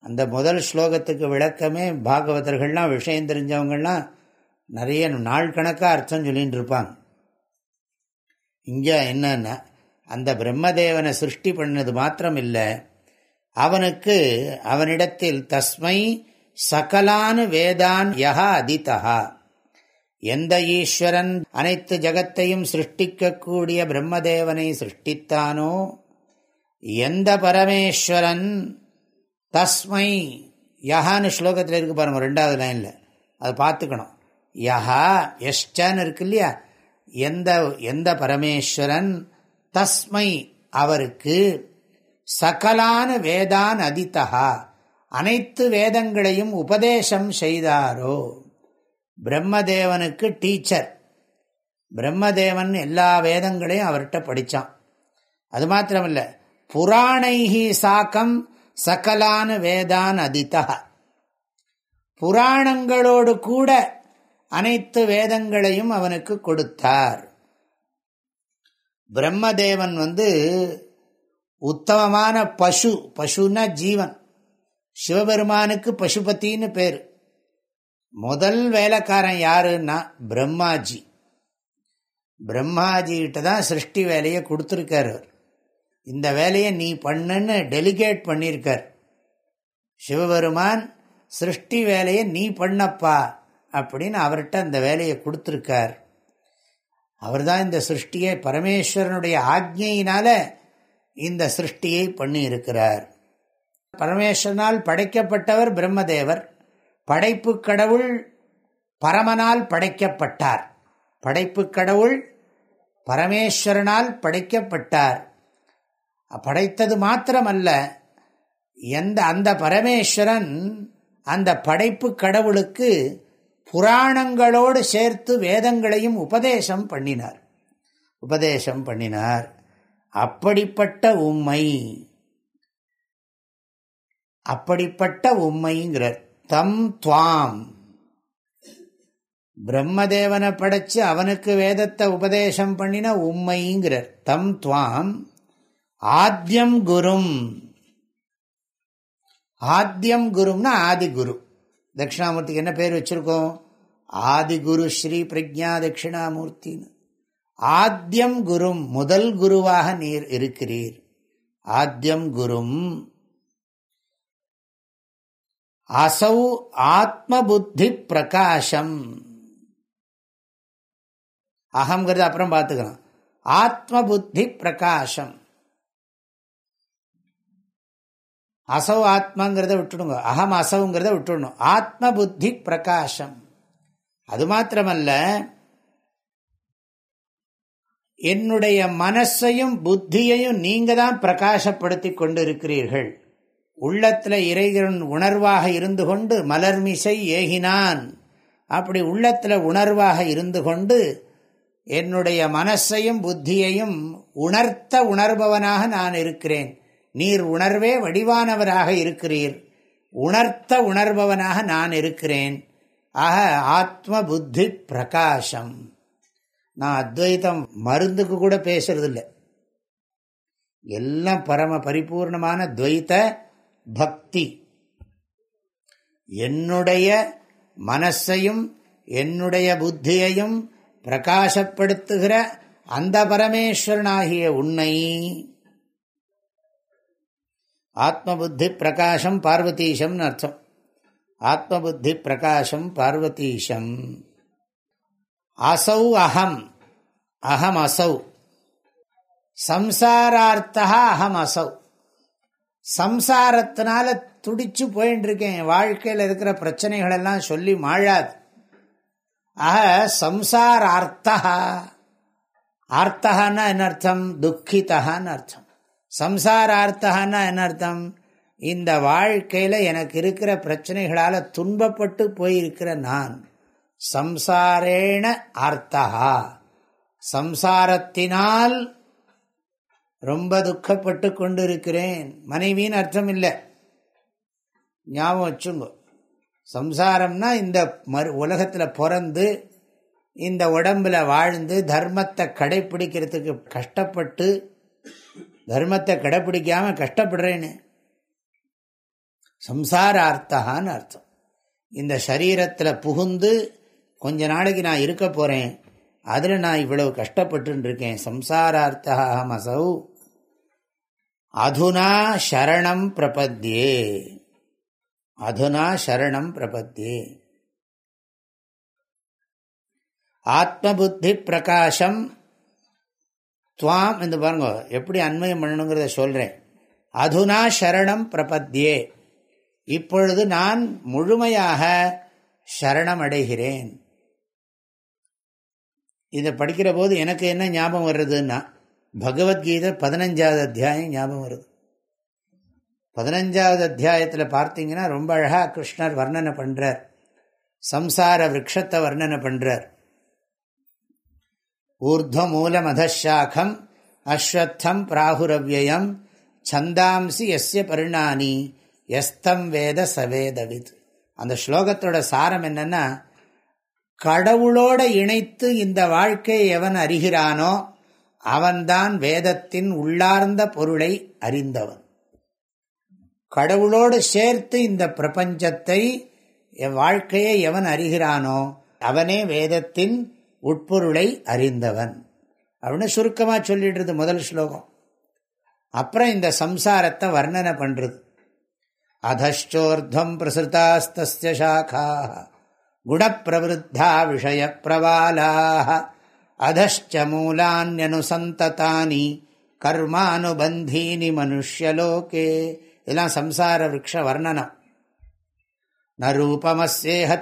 அந்த முதல் ஸ்லோகத்துக்கு விளக்கமே பாகவதர்கள்லாம் விஷயம் தெரிஞ்சவங்கள்லாம் நிறைய நாள் கணக்காக அர்த்தம் சொல்லின்னு இருப்பாங்க. இங்கே என்னன்னா அந்த பிரம்மதேவனை சிருஷ்டி பண்ணது மாத்திரம் இல்லை. அவனுக்கு அவனிடத்தில் தஸ்மை சகலான் வேதான் யஹா அதிதா எந்த ஈஸ்வரன் அனைத்து ஜகத்தையும் சிருஷ்டிக்கக்கூடிய பிரம்மதேவனை சிருஷ்டித்தானோ எந்த பரமேஸ்வரன் தஸ்மை யஹான்னு ஸ்லோகத்தில் இருக்கு பாருங்க ரெண்டாவது லைனில். அதை பார்த்துக்கணும். யஹா எஷ்டன்னு இருக்கு இல்லையா? எந்த எந்த பரமேஸ்வரன் தஸ்மை அவருக்கு சகலான வேதான் அதித்தகா அனைத்து வேதங்களையும் உபதேசம் செய்தாரோ? பிரம்மதேவனுக்கு டீச்சர். பிரம்மதேவன் எல்லா வேதங்களையும் அவர்கிட்ட படித்தான் அது மாத்திரமில்ல புராணைகி சாக்கம் சகலான வேதான் அதித்தா புராணங்களோடு கூட அனைத்து வேதங்களையும் அவனுக்கு கொடுத்தார். பிரம்மதேவன் வந்து உத்தமமான பசு பசுன்னா ஜீவன். சிவபெருமானுக்கு பசுபத்தின்னு பேர். முதல் வேலைக்காரன் யாருன்னா பிரம்மாஜி. பிரம்மாஜிகிட்ட தான் சிருஷ்டி வேலையை கொடுத்துருக்கார் இந்த வேலையை நீ பண்ணுன்னு டெலிகேட் பண்ணியிருக்கார் சிவபெருமான் சிருஷ்டி வேலையை நீ பண்ணப்பா அப்படின்னு அவர்கிட்ட அந்த வேலையை கொடுத்துருக்கார். அவர் தான் இந்த சிருஷ்டியை பரமேஸ்வரனுடைய ஆக்ஞையினால இந்த சிருஷ்டியை பண்ணி இருக்கிறார் பரமேஸ்வரனால் படைக்கப்பட்டவர் பிரம்மதேவர். படைப்பு கடவுள் பரமனால் படைக்கப்பட்டார். படைப்பு கடவுள் பரமேஸ்வரனால் படைக்கப்பட்டார். படைத்தது மாத்திரமல்ல எந்த அந்த பரமேஸ்வரன் அந்த படைப்பு கடவுளுக்கு புராணங்களோடு சேர்த்து வேதங்களையும் உபதேசம் பண்ணினார். உபதேசம் பண்ணினார். அப்படிப்பட்ட உண்மை அப்படிப்பட்ட உண்மைங்கிறார் தம் துவாம். பிரம்மதேவனை படைச்சு அவனுக்கு வேதத்தை உபதேசம் பண்ணின உண்மைங்கிறார் தம் துவாம். ஆத்தியம் குரும். ஆத்தியம் குரும்னா ஆதிகுரு தட்சிணாமூர்த்திக்கு என்ன பேர் வச்சிருக்கோம்? ஆதிகுரு ஸ்ரீ பிரஜா தட்சிணாமூர்த்தின்னு. ஆத்தியம் குரும் முதல் குருவாக நீர் இருக்கிறீர். ஆத்தியம் குரும். அசௌ ஆத்ம புத்தி பிரகாசம் அகங்கிறது அப்புறம் பார்த்துக்கலாம். ஆத்ம புத்தி பிரகாசம் அசௌ ஆத்மாங்கிறத விட்டுடுங்க. அகம் அசவுங்கிறத விட்டுடணும். ஆத்ம புத்தி பிரகாசம் அது மாத்திரமல்ல என்னுடைய மனசையும் புத்தியையும் நீங்க தான் பிரகாசப்படுத்தி கொண்டு இருக்கிறீர்கள் உள்ளத்தில் இறைவன் உணர்வாக இருந்து கொண்டு மலர்மிசை ஏகினான். அப்படி உள்ளத்தில் உணர்வாக இருந்து கொண்டு என்னுடைய மனசையும் புத்தியையும் உணர்த்த உணர்பவனாக நான் இருக்கிறேன். நீர் உணர்வே வடிவானவராக இருக்கிறீர். உணர்த்த உணர்பவனாக நான் இருக்கிறேன். ஆக ஆத்ம புத்தி பிரகாசம். நான் அத்வைத்தம் மருந்துக்கு கூட பேசுறதில்லை. எல்லாம் பரம பரிபூர்ணமான துவைத்த பக்தி. என்னுடைய மனசையும் என்னுடைய புத்தியையும் பிரகாசப்படுத்துகிற அந்த பரமேஸ்வரனாகிய உன்னை ஆத்மபுத்தி பிரகாசம் பார்வதீஷம் அர்த்தம். ஆத்மபுத்தி பிரகாசம் பார்வதீஷம். அசௌ அகம் அகம் அசௌ. சம்சாரார்த்தா அகம் அசௌ. சம்சாரத்தினால துடிச்சு போயின்னு இருக்கேன் வாழ்க்கையில் இருக்கிற பிரச்சனைகள் எல்லாம் சொல்லி மாழாது. ஆக சம்சார அர்த்தா ஆர்த்தகான்னா என்ன அர்த்தம்? அர்த்தம். சம்சார அர்த்தகான்னா என்ன அர்த்தம்? இந்த வாழ்க்கையில் எனக்கு இருக்கிற பிரச்சனைகளால் துன்பப்பட்டு போயிருக்கிற நான் சம்சாரேண அர்த்தகா. சம்சாரத்தினால் ரொம்ப துக்கப்பட்டு கொண்டிருக்கிறேன். மனைவின்னு அர்த்தம் இல்லை ஞாபகம் வச்சுங்க. சம்சாரம்னா இந்த மறு உலகத்தில் பிறந்து இந்த உடம்பில் வாழ்ந்து தர்மத்தை கடைப்பிடிக்கிறதுக்கு கஷ்டப்பட்டு தர்மத்தை கடைப்பிடிக்காமல் கஷ்டப்படுறேன்னு. சம்சாரார்த்தான்னு அர்த்தம். இந்த சரீரத்தில் புகுந்து கொஞ்ச நாளைக்கு நான் இருக்க போகிறேன் அதில் நான் இவ்வளவு கஷ்டப்பட்டுருக்கேன். சம்சாரார்த்தகா சம்சாரார்த்தா அதுனா சரணம் பிரபத்தியே அதுனா சரணம் பிரபத்தியே ஆத்ம புத்தி பிரகாசம். துவாம் இந்த பாருங்க எப்படி அண்மையம் பண்ணணுங்கிறத சொல்றேன். அதுனா சரணம் பிரபத்தியே இப்பொழுது நான் முழுமையாக சரணம் அடைகிறேன். இதை படிக்கிற போது எனக்கு என்ன ஞாபகம் வர்றதுன்னா பகவத்கீதை பதினஞ்சாவது அத்தியாயம் ஞாபகம் வருது. பதினஞ்சாவது அத்தியாயத்தில் பார்த்தீங்கன்னா ரொம்ப அழகாக கிருஷ்ணர் வர்ணனை பண்ணுறார் சம்சார விரக்ஷத்தை வர்ணனை பண்ணுறார் ஊர்துவ மூலமதாக்கம் அஸ்வத்தம் பிராகுரவ்யம் சந்தாம்சி எஸ்ய பரிணானி எஸ்தம் வேத சவேதவித். அந்த ஸ்லோகத்தோட சாரம் என்னன்னா கடவுளோட இணைத்து இந்த வாழ்க்கையை எவன் அறிகிறானோ அவன்தான் வேதத்தின் உள்ளார்ந்த பொருளை அறிந்தவன். கடவுளோடு சேர்த்து இந்த பிரபஞ்சத்தை வாழ்க்கையை எவன் அறிகிறானோ அவனே வேதத்தின் உட்பொருளை அறிந்தவன். அப்படின்னு சுருக்கமாக சொல்லிடுறது முதல் ஸ்லோகம். அப்புறம் இந்த சம்சாரத்தை வர்ணனை பண்ணுறது அதோர்தம் பிரசுதாஸ்தாக்கா குணப்பிரவருத்தா விஷய பிரபாலாக அதஷ்ட மூலான்யனுசந்ததானி கர்மானுபந்தீனி மனுஷலோகே இதெல்லாம் சம்சார விரக்ஷ வர்ணனம் ந ரூபமஸ்யேஹ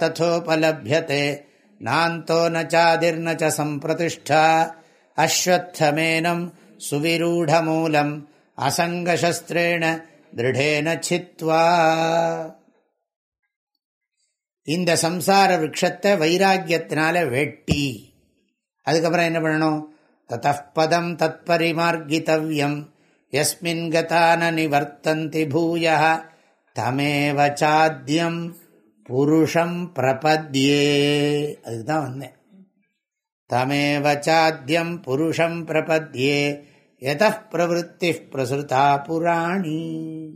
நாந்தோ நாதிர்ன சம்பிரதிஷ்டா அஸ்வத்தமேனம் சுவிரூடமூலம் அசங்கசஸ்திரேண திருடேன சித்வா இந்த சம்சார விரக்ஷத்தை வைராக்கியத்தினால வெட்டி அதுக்கப்புறம் என்ன பண்ணணும்? தத்தப்பதம் தத் பரிமார்கித்தவியம் எஸ்மின் கதான நிவர்த்தந்தி பூய தமேவ சாத்தியம் புருஷம் பிரபத்யே. அதுதான் வந்தேன். தமேவ சாத்தியம் புருஷம் பிரபத்யே. எத பிரவருத்தி பிரசுதா புராணி.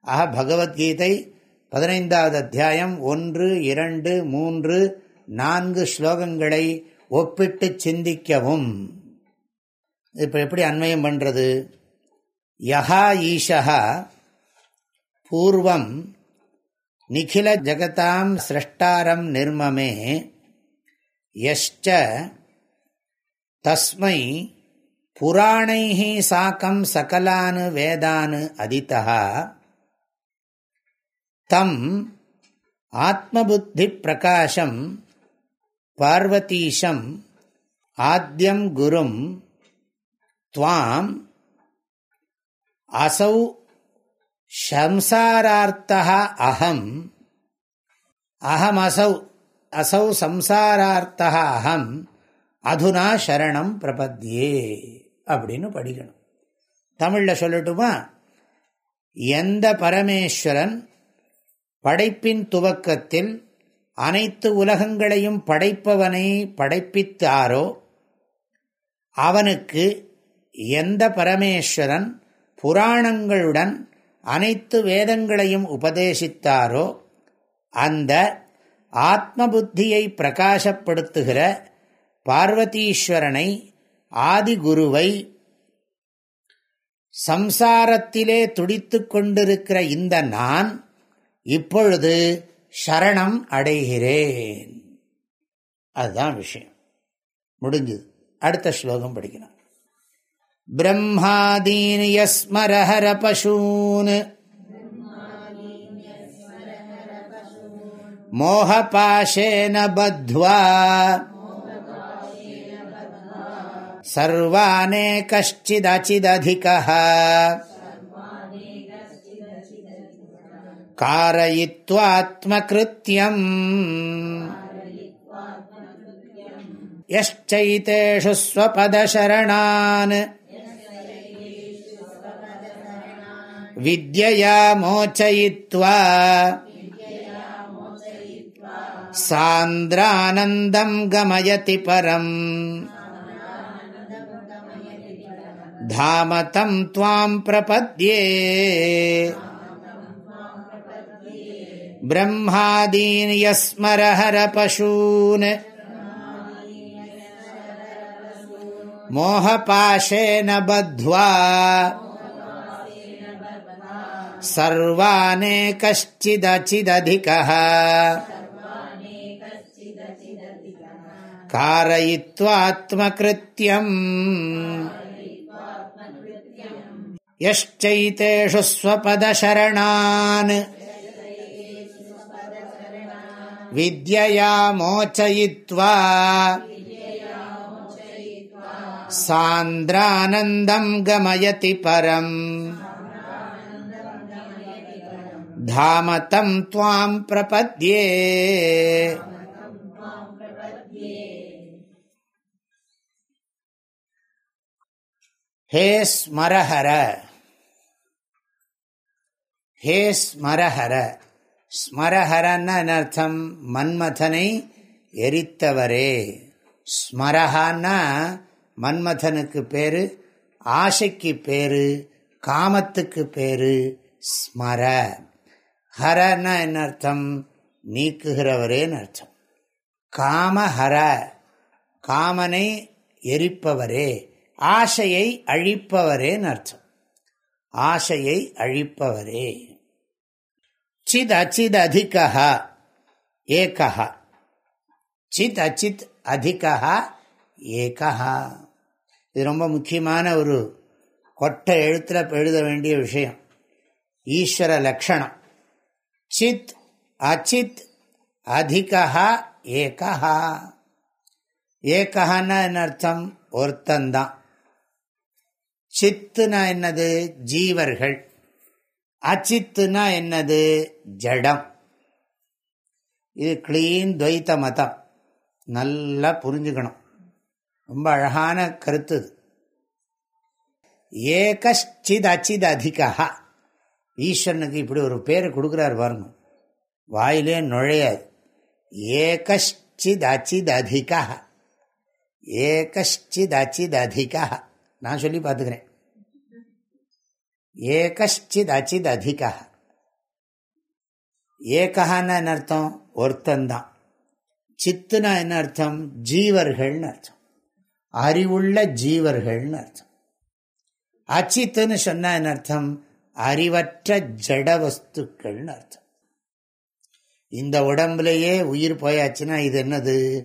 ஆக பகவத்கீதை பதினைந்தாவது அத்தியாயம் ஒன்று இரண்டு மூன்று நான்கு ஸ்லோகங்களை ஒப்பிட்டு சிந்திக்கவும். இப்போ எப்படி அண்மயம் பண்ணுறது யஹா ஈஷா பூர்வம் நிகில ஜகதாம் சிரஷ்டாரம் நிர்மமே யஷ்ட தஸ்மை புராணை சாக்கம் சகலானு வேதானு அதித்தா தம் ஆத்மபுத்தி பிரகாசம் பார்வதீஷம் ஆத்தியம் குரும் துவாம் அசௌ சம்சாரார்த்தா அகம் அகம் அசௌ அசௌ சம்சாரார்த்தா அகம் அதுனா சரணம் பிரபத்யே அப்படின்னு படிக்கணும். தமிழில் சொல்லட்டுமா? எந்த பரமேஸ்வரன் படைப்பின் துவக்கத்தில் அனைத்து உலகங்களையும் படைப்பவனை படைப்பித்தாரோ அவனுக்கு எந்த பரமேஸ்வரன் புராணங்களுடன் அனைத்து வேதங்களையும் உபதேசித்தாரோ அந்த ஆத்ம புத்தியை பிரகாசப்படுத்துகிற பார்வதீஸ்வரனை ஆதிகுருவை சம்சாரத்திலே துடித்து கொண்டிருக்கிற இந்த நான் இப்பொழுது சரணம் அடைகிறேன். அதுதான் விஷயம். முடிஞ்சது. அடுத்த ஸ்லோகம் படிக்கணும் பிரம்மாதீன் யஸ்மரஹர பசூன் மோகபாஷேன பத்வா. சர்வானே கஷ்டிதச்சிததிகா कारयित्वात्मकृत्यम् यश्चैतेषु स्वपदशरणान् विद्यया मोचयित्वा सान्द्रानन्दम् गमयति परम् धाम तं त्वाम् प्रपद्ये ब्रह्मादीन् यस्मरहरपशून्। मोहपाशेन बद्ध्वा सर्वानेकश्चिदचिदधिकः कारयित्वात्मकृत्यम्। यश्चैतेषु स्वपदशरणान् विद्यया मोचयित्वा सान्द्रानन्दं गमयति परम् धाम तं त्वां प्रपद्ये हे स्मरहर हे स्मरहर ஸ்மரஹரன்னா அர்த்தம் மன்மதனை எரித்தவரே. ஸ்மரஹான்னா மன்மதனுக்கு பேரு ஆசைக்கு பேரு காமத்துக்கு பேரு ஸ்மர. ஹரன்னா என்ன அர்த்தம் நீக்குகிறவரேன்னு அர்த்தம் காமஹர காமனை எரிப்பவரே ஆசையை அழிப்பவரேன்னு அர்த்தம் ஆசையை அழிப்பவரே. சித் அச்சித் அதிகா ஏகா சித் அச்சித் அதிகா ஏகா இது ரொம்ப முக்கியமான ஒரு கொட்டை எழுத்தில் எழுத வேண்டிய விஷயம். ஈஸ்வர லக்ஷணம். சித் அச்சித் அதிகா ஏகா ஏகான்னா என்ன அர்த்தம்? ஒருத்தந்தான். சித்துனா என்னது? ஜீவர்கள். அச்சித்துனா என்னது? ஜடம். இது கிளீன் துவைத்த மதம். நல்லா புரிஞ்சுக்கணும். ரொம்ப அழகான கருத்து ஏகச்சித் அச்சித் அதிகா ஈஸ்வரனுக்கு இப்படி ஒரு பேர் கொடுக்குறாரு பாருங்க. வாயிலே நுழையாது. ஏகச்சித் அச்சித் அதிகா ஏகச்சித் அச்சித் அதிகா நான் சொல்லி பார்த்துக்கிறேன். ஏகச்சித் அச்சித் அதிகா ஏகான்னு என்ன அர்த்தம்? ஒருத்தந்தான். சித்துனா என்ன அர்த்தம்? ஜீவர்கள்னு அர்த்தம். அறிவுள்ள ஜீவர்கள்னு அர்த்தம். அச்சித்துன்னு சொன்னா என்ன அர்த்தம்? அறிவற்ற ஜட வஸ்துக்கள்னு அர்த்தம். இந்த உடம்புலையே உயிர் போயாச்சுன்னா இது என்னது?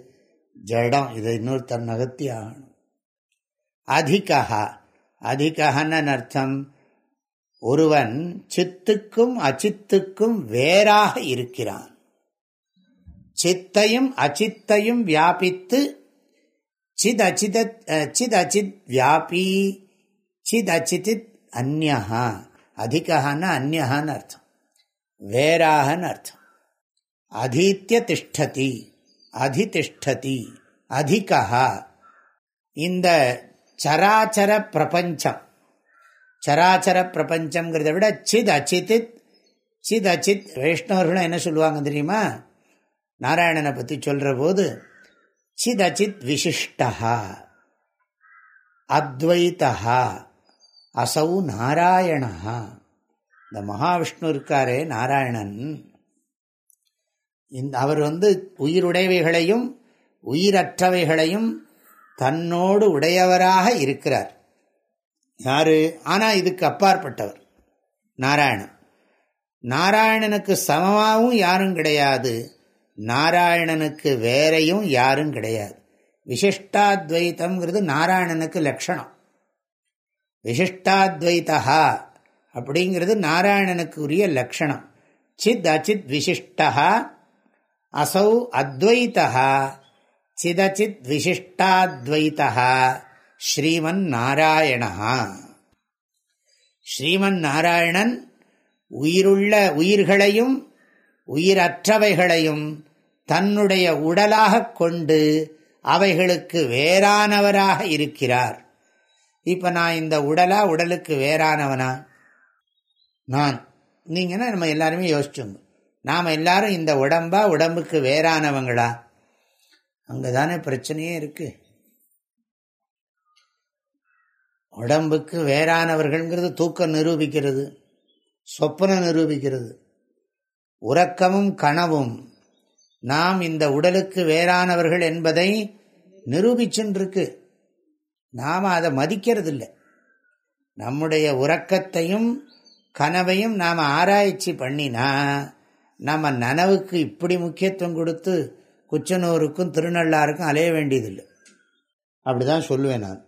ஜடம். இதை இன்னொருத்தன் நகர்த்தி ஆகணும் அதிகா அதிகான்னு அர்த்தம்? ஒருவன் சித்துக்கும் அச்சித்துக்கும் வேறாக இருக்கிறான். சித்தையும் அச்சித்தையும் வியாபித்து சித் அச்சித சித் அச்சித் வியாபி சித் அச்சித் அந்நகா. அதிகான்னு அந்நகான்னு அர்த்தம். வேறாகன்னு அர்த்தம். அதீத்திய திஷ்டதி அதிதிஷ்டதி அதிகா இந்த சராச்சர பிரபஞ்சம் சராச்சர பிரபஞ்சம்ங்கிறத விட சித் அச்சித்தித் சித் அச்சித் வைஷ்ணவர்களும் என்ன சொல்லுவாங்க தெரியுமா? நாராயணனை பற்றி சொல்கிற போது சித் அச்சித் விசிஷ்டா அத்வைத்தா அசௌ நாராயணா இந்த மகாவிஷ்ணு இருக்காரே நாராயணன். இந்த அவர் வந்து உயிருடையவைகளையும் உயிரற்றவைகளையும் தன்னோடு உடையவராக இருக்கிறார். யாரு? ஆனா இதுக்கு அப்பாற்பட்டவர். நாராயணன். நாராயணனுக்கு சமமாகவும் யாரும் கிடையாது. நாராயணனுக்கு வேறையும் யாரும் கிடையாது. விசிஷ்டாத்வைத்தம்ங்கிறது நாராயணனுக்கு லட்சணம். விசிஷ்டாத்வைத்தா அப்படிங்கிறது நாராயணனுக்கு உரிய லட்சணம். சித் அச்சித் விசிஷ்டா அசௌ அத்வைத்தா சிதச்சித் விசிஷ்டாத்வைத்தா ஸ்ரீமன் நாராயணா ஸ்ரீமன் நாராயணன் உயிருள்ள உயிர்களையும் உயிரற்றவைகளையும் தன்னுடைய உடலாக கொண்டு அவைகளுக்கு வேறானவராக இருக்கிறார். இப்போ நான் இந்த உடலா உடலுக்கு வேறானவனா? நான். நீங்கன்னா நம்ம எல்லாருமே யோசிச்சோங்க. நாம் எல்லாரும் இந்த உடம்பா உடம்புக்கு வேறானவங்களா? அங்கே தானே பிரச்சனையே இருக்குது உடம்புக்கு வேறானவர்கள்ங்கிறது தூக்கம் நிரூபிக்கிறது சொப்பனம் நிரூபிக்கிறது. உறக்கமும் கனவும். நாம் இந்த உடலுக்கு வேறானவர்கள் என்பதை நிரூபிச்சுருக்கு நாம் அதை மதிக்கிறது இல்லை நம்முடைய உறக்கத்தையும் கனவையும் நாம் ஆராய்ச்சி பண்ணினா நம்ம நனவுக்கு இப்படி முக்கியத்துவம் கொடுத்து குச்சனூருக்கும் திருநள்ளாருக்கும் அலைய வேண்டியதில்லை. அப்படிதான் சொல்லுவேன் நான்.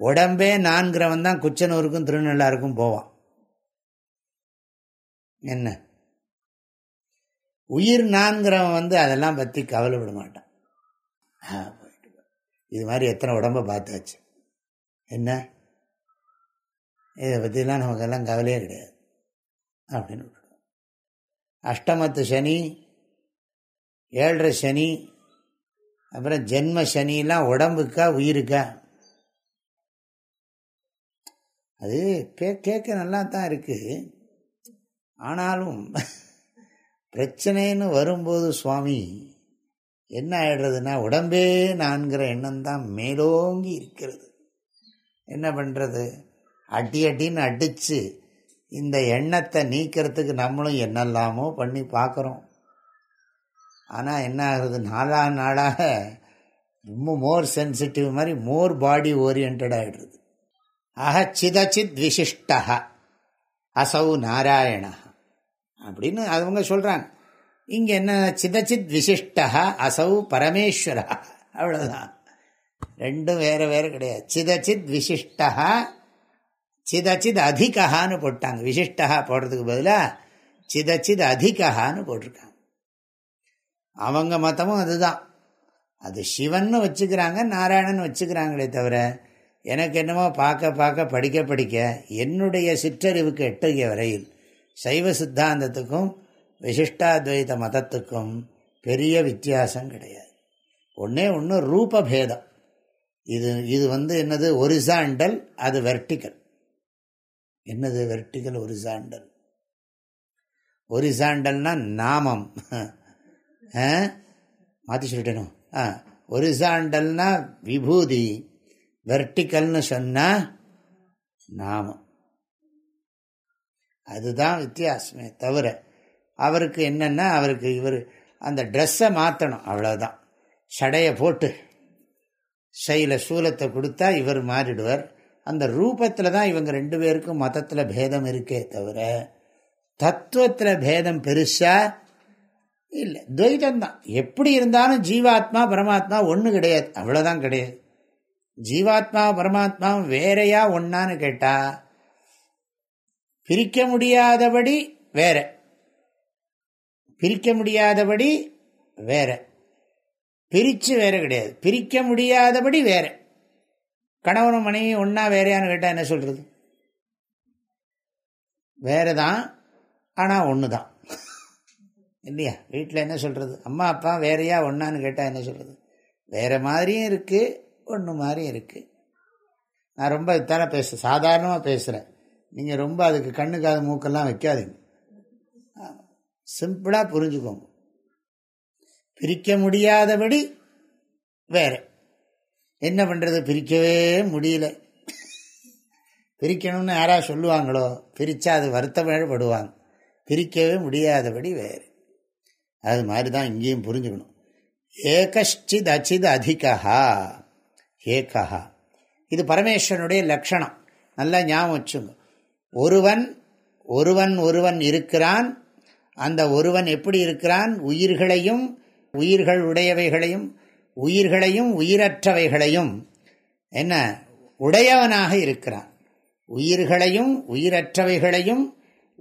உடம்பே நான்கிறவன் தான் குச்சனூருக்கும் திருநள்ளாருக்கும் போவான். என்ன? உயிர் நான்கிறவன் வந்து அதெல்லாம் பற்றி கவலைப்பட மாட்டான். இது மாதிரி எத்தனை உடம்ப பார்த்தாச்சு. என்ன? இதை பற்றிலாம் நமக்கெல்லாம் கவலையே கிடையாது. அப்படின்னு விட்டுடுவோம் அஷ்டமத்து சனி ஏழரை சனி அப்புறம் ஜென்ம சனிலாம் உடம்புக்கா உயிருக்கா? அது கேட்க நல்லா தான் இருக்குது ஆனாலும் பிரச்சனைன்னு வரும்போது சுவாமி என்ன ஆயிடுறதுன்னா உடம்பே நான்கிற எண்ணம் தான் மேலோங்கி இருக்கிறது. என்ன பண்ணுறது அடி அடின்னு அடித்து இந்த எண்ணத்தை நீக்கிறதுக்கு நம்மளும் என்னெல்லாமோ பண்ணி பார்க்குறோம். ஆனால் என்ன ஆகுது? நாளாக நாளாக ரொம்ப மோர் சென்சிட்டிவ் மாதிரி மோர் பாடி ஓரியன்ட் அகச்சிதச்சித் ஆக விசிஷ்டா அசௌ நாராயண. அப்படின்னு அவங்க சொல்கிறாங்க இங்கே என்ன சிதச்சித் விசிஷ்டா அசௌ பரமேஸ்வரா. அவ்வளோதான் ரெண்டும் வேறு வேறு கிடையாது. சிதச்சித் விசிஷ்டா சிதச்சித் அதிகான்னு போட்டாங்க. விசிஷ்டா போடுறதுக்கு பதிலாக சிதச்சித் அதிகான்னு போட்டிருக்காங்க. அவங்க மதமும் அதுதான். அது சிவன் வச்சுக்கிறாங்க நாராயணன் வச்சுக்கிறாங்களே தவிர எனக்கு என்னமோ பார்க்க பார்க்க படிக்க படிக்க என்னுடைய சிற்றறிவுக்கு எட்டுகிய வரையில் சைவ சித்தாந்தத்துக்கும் விசிஷ்டாத்வைத மதத்துக்கும் பெரிய வித்தியாசம் கிடையாது. ஒன்றே ஒன்று ரூபபேதம். இது இது வந்து என்னது? ஒரிசாண்டல் அது வெர்டிக்கல் என்னது வெர்டிக்கல் ஒரிசாண்டல்? ஒரிசாண்டல்னா நாமம். மாற்றி சொல்லிட்டேனும் ஆ. ஒரிசாண்டல்னா விபூதி. வெர்டிக்கல்னு சொன்னால் நாமம். அதுதான் வித்தியாசமே தவிர அவருக்கு என்னென்னா அவருக்கு இவர் அந்த ட்ரெஸ்ஸை மாற்றணும் அவ்வளோதான் சடையை போட்டு சைல சூலத்தை கொடுத்தா இவர் மாறிடுவார். அந்த ரூபத்தில் தான் இவங்க ரெண்டு பேருக்கும் மதத்தில் பேதம் இருக்கே தவிர தத்துவத்தில் பேதம் பெருசா இல்லை. துவைதம் தான் எப்படி இருந்தாலும் ஜீவாத்மா பரமாத்மா ஒன்று கிடையாது. அவ்வளோதான் கிடையாது. ஜீவாத்மா பரமாத்மா வேறையா ஒன்னான்னு கேட்டா பிரிக்க முடியாதபடி வேற. பிரிக்க முடியாதபடி வேற. பிரிச்சு வேற கிடையாது. பிரிக்க முடியாதபடி வேற. கணவனும் மனைவி ஒன்னா வேறையான்னு கேட்டா என்ன சொல்றது? வேறதான் ஆனா ஒண்ணுதான். இல்லையா? வீட்டில் என்ன சொல்றது? அம்மா அப்பா வேறையா ஒன்னான்னு கேட்டா என்ன சொல்றது? வேற மாதிரியும் இருக்கு ஒன்று மாதிரி இருக்குது நான் ரொம்ப இதுதானே பேச சாதாரணமாக பேசுகிறேன் நீங்கள் ரொம்ப அதுக்கு கண்ணு காது மூக்கெல்லாம் வைக்காதீங்க. சிம்பிளாக புரிஞ்சுக்கோங்க. பிரிக்க முடியாதபடி வேறு. என்ன பண்ணுறது பிரிக்கவே முடியல. பிரிக்கணும்னு யாராவது சொல்லுவாங்களோ பிரித்தா அது வருத்தப்படுவாங்க பிரிக்கவே முடியாதபடி வேறு. அது மாதிரி தான் இங்கேயும் புரிஞ்சுக்கணும். ஏகஷ்டித் அச்சித் அதிகா ஏகா இது பரமேஸ்வரனுடைய லட்சணம் நல்லா ஞாபகம் வச்சுங்க. ஒருவன் ஒருவன் ஒருவன் இருக்கிறான். அந்த ஒருவன் எப்படி இருக்கிறான்? உயிர்களையும் உயிர்கள் உடையவைகளையும் உயிர்களையும் உயிரற்றவைகளையும். என்ன? உடையவனாக இருக்கிறான். உயிர்களையும் உயிரற்றவைகளையும்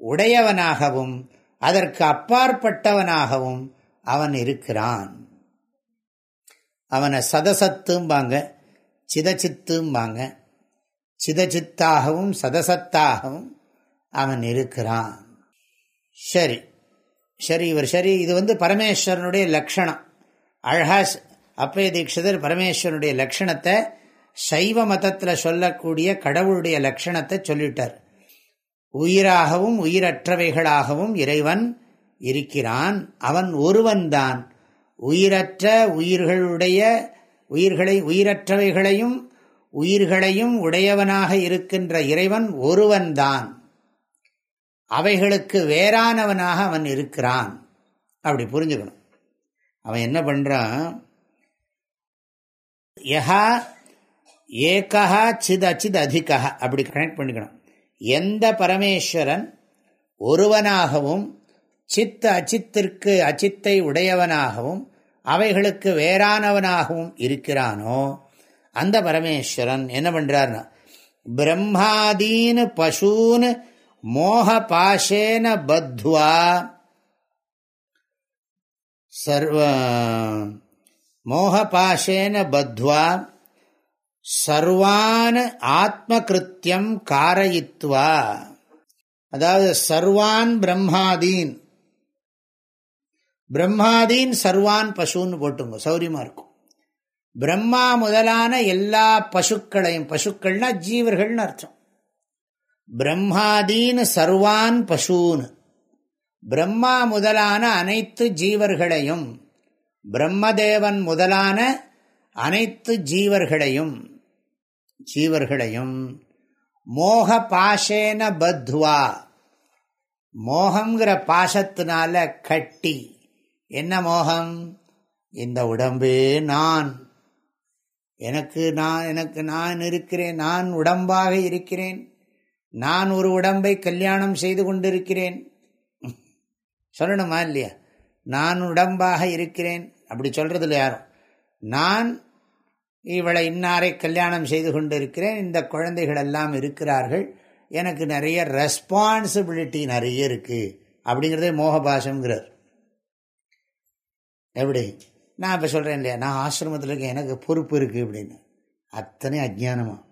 உடையவனாகவும் அதற்கு அப்பாற்பட்டவனாகவும் அவன் இருக்கிறான். அவனை சதசத்தும்பாங்க. சிதச்சித்தும்பாங்க. சிதச்சித்தாகவும் சதசத்தாகவும் அவன் இருக்கிறான். சரி. சரி இவர் சரி. இது வந்து பரமேஸ்வரனுடைய லக்ஷணம். அழகா அப்பய தீட்சிதர் பரமேஸ்வரனுடைய லட்சணத்தை சைவ மதத்தில் சொல்லக்கூடிய கடவுளுடைய லக்ஷணத்தை சொல்லிட்டார். உயிராகவும் உயிரற்றவைகளாகவும் இறைவன் இருக்கிறான். அவன் ஒருவன்தான். உயிரற்ற உயிர்களுடைய உயிர்களை உயிரற்றவைகளையும் உயிர்களையும் உடையவனாக இருக்கின்ற இறைவன் ஒருவன்தான். அவைகளுக்கு வேறானவனாக அவன் இருக்கிறான். அப்படி புரிஞ்சுக்கணும். அவன் என்ன பண்ணுறான் யஹா ஏகா சித் அச்சித் அதிகா அப்படி கனெக்ட் பண்ணிக்கணும். எந்த பரமேஸ்வரன் ஒருவனாகவும் சித்து அச்சித்திற்கு அச்சித்தை உடையவனாகவும் அவைகளுக்கு வேறானவனாகவும் இருக்கிறானோ? அந்த பரமேஸ்வரன் என்ன பண்றார்னா பிரம்மாதீன் பசூன் மோக பாஷேன பத்வா சர்வ மோக பாஷேன பத்வா சர்வான் ஆத்மகிருத்தியம் காரயித்வா. அதாவது சர்வான் பிரம்மாதீன். பிரம்மாதீன் சர்வான் பசுன்னு போட்டுங்க சௌரியமா இருக்கும். பிரம்மா முதலான எல்லா பசுக்களையும் பசுக்கள்னா ஜீவர்கள்னு அர்த்தம். பிரம்மாதீன் சர்வான் பசூன் பிரம்மா முதலான அனைத்து ஜீவர்களையும் பிரம்மதேவன் முதலான அனைத்து ஜீவர்களையும் ஜீவர்களையும் மோக பாஷேன பத்வா. மோகங்கிற பாசத்தினால கட்டி என்ன மோகம்? இந்த உடம்பே நான். எனக்கு நான் எனக்கு நான் இருக்கிறேன். நான் உடம்பாக இருக்கிறேன். நான் ஒரு உடம்பை கல்யாணம் செய்து கொண்டிருக்கிறேன். சொல்லணுமா இல்லையா? நான் உடம்பாக இருக்கிறேன். அப்படி சொல்றதில்ல யாரும்? நான் இவளை இன்னாரை கல்யாணம் செய்து கொண்டு இருக்கிறேன் இந்த குழந்தைகள் எல்லாம் இருக்கிறார்கள். எனக்கு நிறைய ரெஸ்பான்சிபிலிட்டி நிறைய இருக்கு. அப்படிங்கிறதே மோகபாஷங்கிறார் எப்படி நான் இப்போ சொல்கிறேன் இல்லையா நான் ஆசிரமத்தில் இருக்க எனக்கு பொறுப்பு இருக்குது அப்படின்னு. அத்தனை அஜானமாக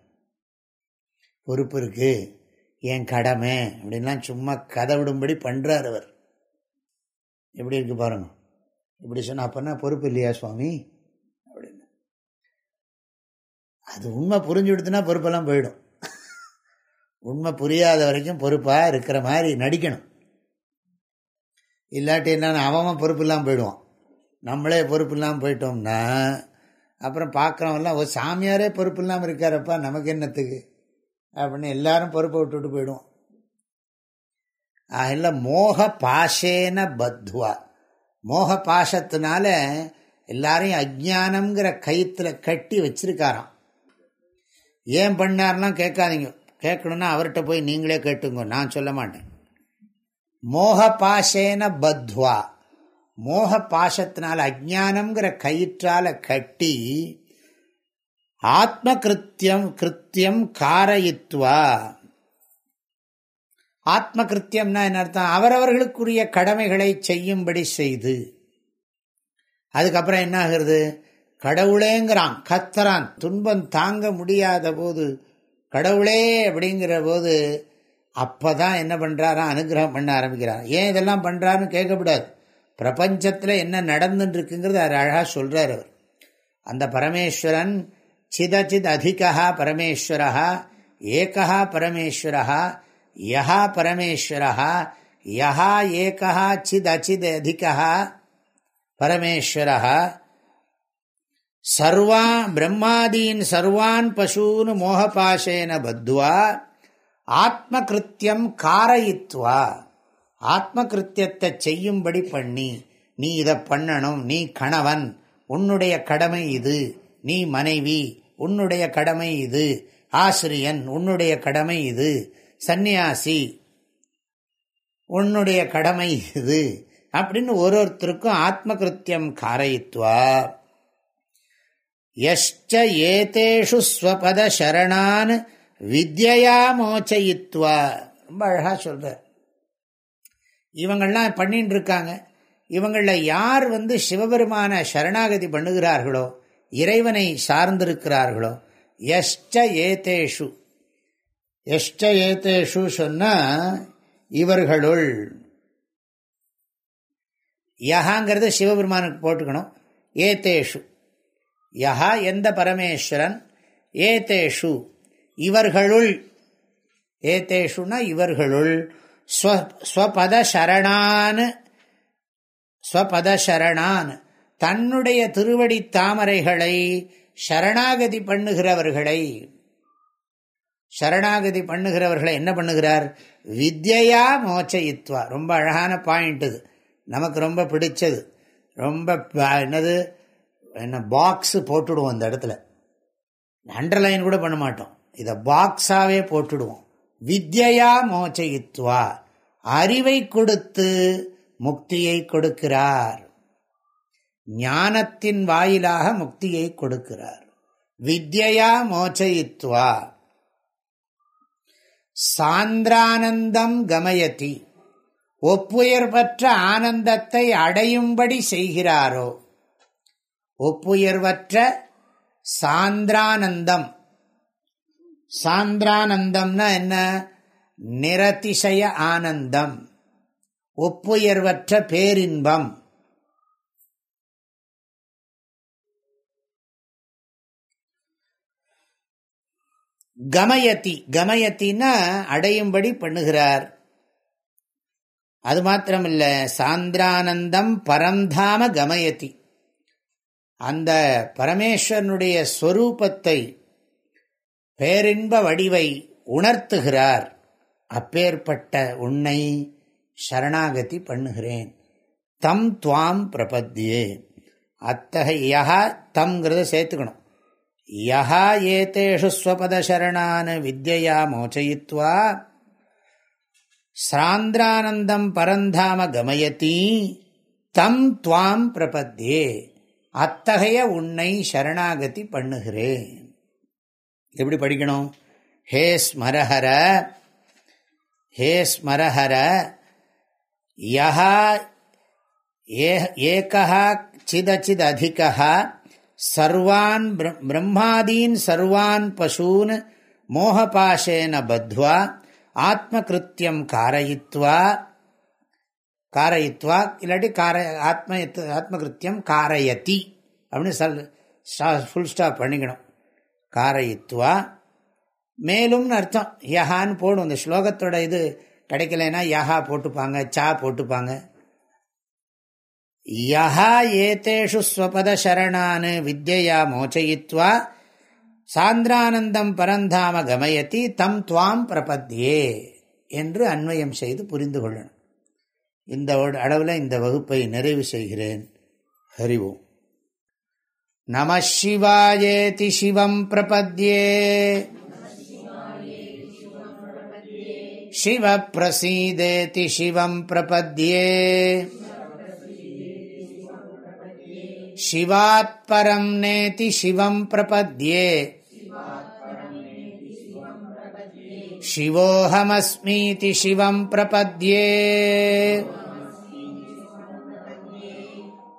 பொறுப்பு இருக்குது என் கடமை அப்படின்லாம் சும்மா கதை விடும்படி பண்ணுறார் அவர். எப்படி இருக்கு பாருங்க. இப்படி சொன்னால் அப்போனா பொறுப்பு இல்லையா சுவாமி? அப்படின்னு. அது உண்மை புரிஞ்சு கொடுத்துனா பொறுப்பெல்லாம் போயிடும். உண்மை புரியாத வரைக்கும் பொறுப்பாக இருக்கிற மாதிரி நடிக்கணும். இல்லாட்டி என்னென்னு அவன் பொறுப்பு இல்லாமல் போயிடுவான். நம்மளே பொறுப்பு இல்லாமல் போயிட்டோம்னா அப்புறம் பார்க்குறவெல்லாம் ஒரு சாமியாரே பொறுப்பு இல்லாமல் இருக்காரப்பா நமக்கு என்னத்துக்கு? அப்படின்னு எல்லாரும் பொறுப்பை விட்டுட்டு போயிடுவோம். இல்லை மோக பாஷேன பத்வா. மோக பாஷத்தினால எல்லாரையும் அஜானம்ங்கிற கயிற்றுல கட்டி வச்சிருக்காராம். ஏன் பண்ணார்லாம் கேட்காதீங்க. கேட்கணும்னா அவர்கிட்ட போய் நீங்களே கேட்டுங்க நான் சொல்ல மாட்டேன். மோக பாஷேன பத்வா. மோக பாசத்தினால் அஜானம்ங்கிற கயிற்றால கட்டி ஆத்ம கிருத்தியம் கிருத்தியம் காரயித்வா. ஆத்ம கிருத்தியம்னா என்ன அர்த்தம்? அவரவர்களுக்குரிய கடமைகளை செய்யும்படி செய்து. அதுக்கப்புறம் என்ன ஆகுறது? கடவுளேங்கிறான் கத்தரான் துன்பம் தாங்க முடியாத போது கடவுளே அப்படிங்கிற போது அப்பதான் என்ன பண்றாராம்? அனுகிரகம் பண்ண ஆரம்பிக்கிறார் ஏன் இதெல்லாம் பண்றாருன்னு கேட்கக்கூடாது. பிரபஞ்சத்தில் என்ன நடந்துட்டு இருக்குங்கிறது அவர் அழகாக சொல்கிறார் அவர். அந்த பரமேஸ்வரன் சிதச்சித் அதிகா பரமேஸ்வரா ஏகா பரமேஸ்வரா யஹா பரமேஸ்வரா யஹா ஏகா சித் அச்சித் அதிகா பரமேஸ்வரா சர்வா பிரம்மாதீன் சர்வான் பசூன் மோகபாஷேன பத்வா ஆத்மகிருத்தியம் காரயித்வா. ஆத்ம கிருத்தியத்தை செய்யும்படி பண்ணி நீ இதை பண்ணணும் நீ கணவன் உன்னுடைய கடமை இது நீ மனைவி உன்னுடைய கடமை இது ஆசிரியன் உன்னுடைய கடமை இது சந்நியாசி உன்னுடைய கடமை இது அப்படின்னு ஒரு ஒருத்தருக்கும் ஆத்ம கிருத்தியம் காரயித்வா எஷ்ட ஏதேஷு ஸ்வபத சரணான் வித்யா மோச்சயித்வா ரொம்ப அழகா சொல்ற இவங்கள்லாம் பண்ணின்னு இருக்காங்க இவங்களில் யார் வந்து சிவபெருமான சரணாகதி பண்ணுகிறார்களோ இறைவனை சார்ந்திருக்கிறார்களோ எஷ்ட ஏதேஷு. எஷ்ட ஏதேஷு சொன்னால் இவர்களுள் யஹாங்கிறத சிவபெருமானுக்கு போட்டுக்கணும். ஏதேஷு. யஹா எந்த பரமேஸ்வரன்? ஏதேஷு. இவர்களுள். ஏதேஷுனா இவர்களுள். ஸ்வபத ஸ்வபதரணான் ஸ்வபத தன்னுடைய திருவடி தாமரைகளை சரணாகதி பண்ணுகிறவர்களை சரணாகதி பண்ணுகிறவர்களை என்ன பண்ணுகிறார்? வித்யா மோச்சயித்வா. ரொம்ப அழகான பாயிண்ட் இது. நமக்கு ரொம்ப பிடிச்சது. ரொம்ப என்னது? என்ன பாக்ஸ் போட்டுடுவோம் அந்த இடத்துல. அண்டர்லைன் கூட பண்ண மாட்டோம். இதை பாக்ஸாகவே போட்டுடுவோம். வித்யா மோச்சயித்வா அறிவை கொடுத்து முக்தியை கொடுக்கிறார். ஞானத்தின் வாயிலாக முக்தியை கொடுக்கிறார். வித்யா மோச்சயித்வா சாந்திரானந்தம் கமயதி. ஒப்புயர் பெற்ற ஆனந்தத்தை அடையும்படி செய்கிறாரோ? ஒப்புயர்வற்ற சாந்திரானந்தம். சாந்திரானந்தம்னா என்ன? நிரதிசய ஆனந்தம். ஒப்புயர்வற்ற பேரின்பம். கமயத்தி கமயத்தின்னா அடையும்படி பண்ணுகிறார். அது மாத்திரமில்ல சாந்திரானந்தம் பரம்தாம கமயத்தி அந்த பரமேஸ்வரனுடைய ஸ்வரூபத்தை பேரின்ப வடிவை உணர்த்துகிறார். அப்பேற்பட்ட உன்னை சரணாகதி பண்ணுகிறேன். தம் துவாம் பிரபத்தியே அத்தகைய தம்ங்கிறத சேர்த்துக்கணும். யஹா ஏதேஷு ஸ்வபதசரணான வித்யா மோச்சயித்வா. சாந்திரானந்தம் பரந்தாம கமயத்தி தம் துவாம் பிரபத்தியே அத்தகைய உன்னை சரணாகதி பண்ணுகிறேன். எப்படி படிக்கணும்? ஹே ஸ்மரஹர ஹே ஸ்மரஹர யஹா ஏகா சிதச்சித் அதிகா சர்வான் பிரம்மாதீன் சர்வான் பசூன் மோகபாஷேன பத்வா ஆத்மகிருத்தியம் காரயித்வா காரயித்வா இல்லாட்டி கார ஆத்ம ஆத்மகிருத்தியம் காரயதி அப்படின்னு சொல் ஃபுல் ஸ்டாப் பண்ணிக்கணும். காரயித்வா மேலும்னு அர்த்தம். யஹான்னு போடும். இந்த ஸ்லோகத்தோட இது கிடைக்கலைன்னா யஹா போட்டுப்பாங்க சா போட்டுப்பாங்க. யஹா ஏதேஷு ஸ்வபத சரணான் வித்யா மோச்சயித்வா. சாந்திரானந்தம் பரந்தாம கமயத்தி தம் துவாம் பிரபத்யே என்று அன்வயம் செய்து புரிந்து கொள்ளணும். இந்த அளவில் இந்த வகுப்பை நிறைவு செய்கிறேன். ஹரிவோம் நம சிவாயேதி சிவம் பிரபத்யே शिव प्रसीदेति शिवम् प्रपद्ये शिवात्परम् नेति शिवम् प्रपद्ये शिवोऽहमस्मीति शिवम् प्रपद्ये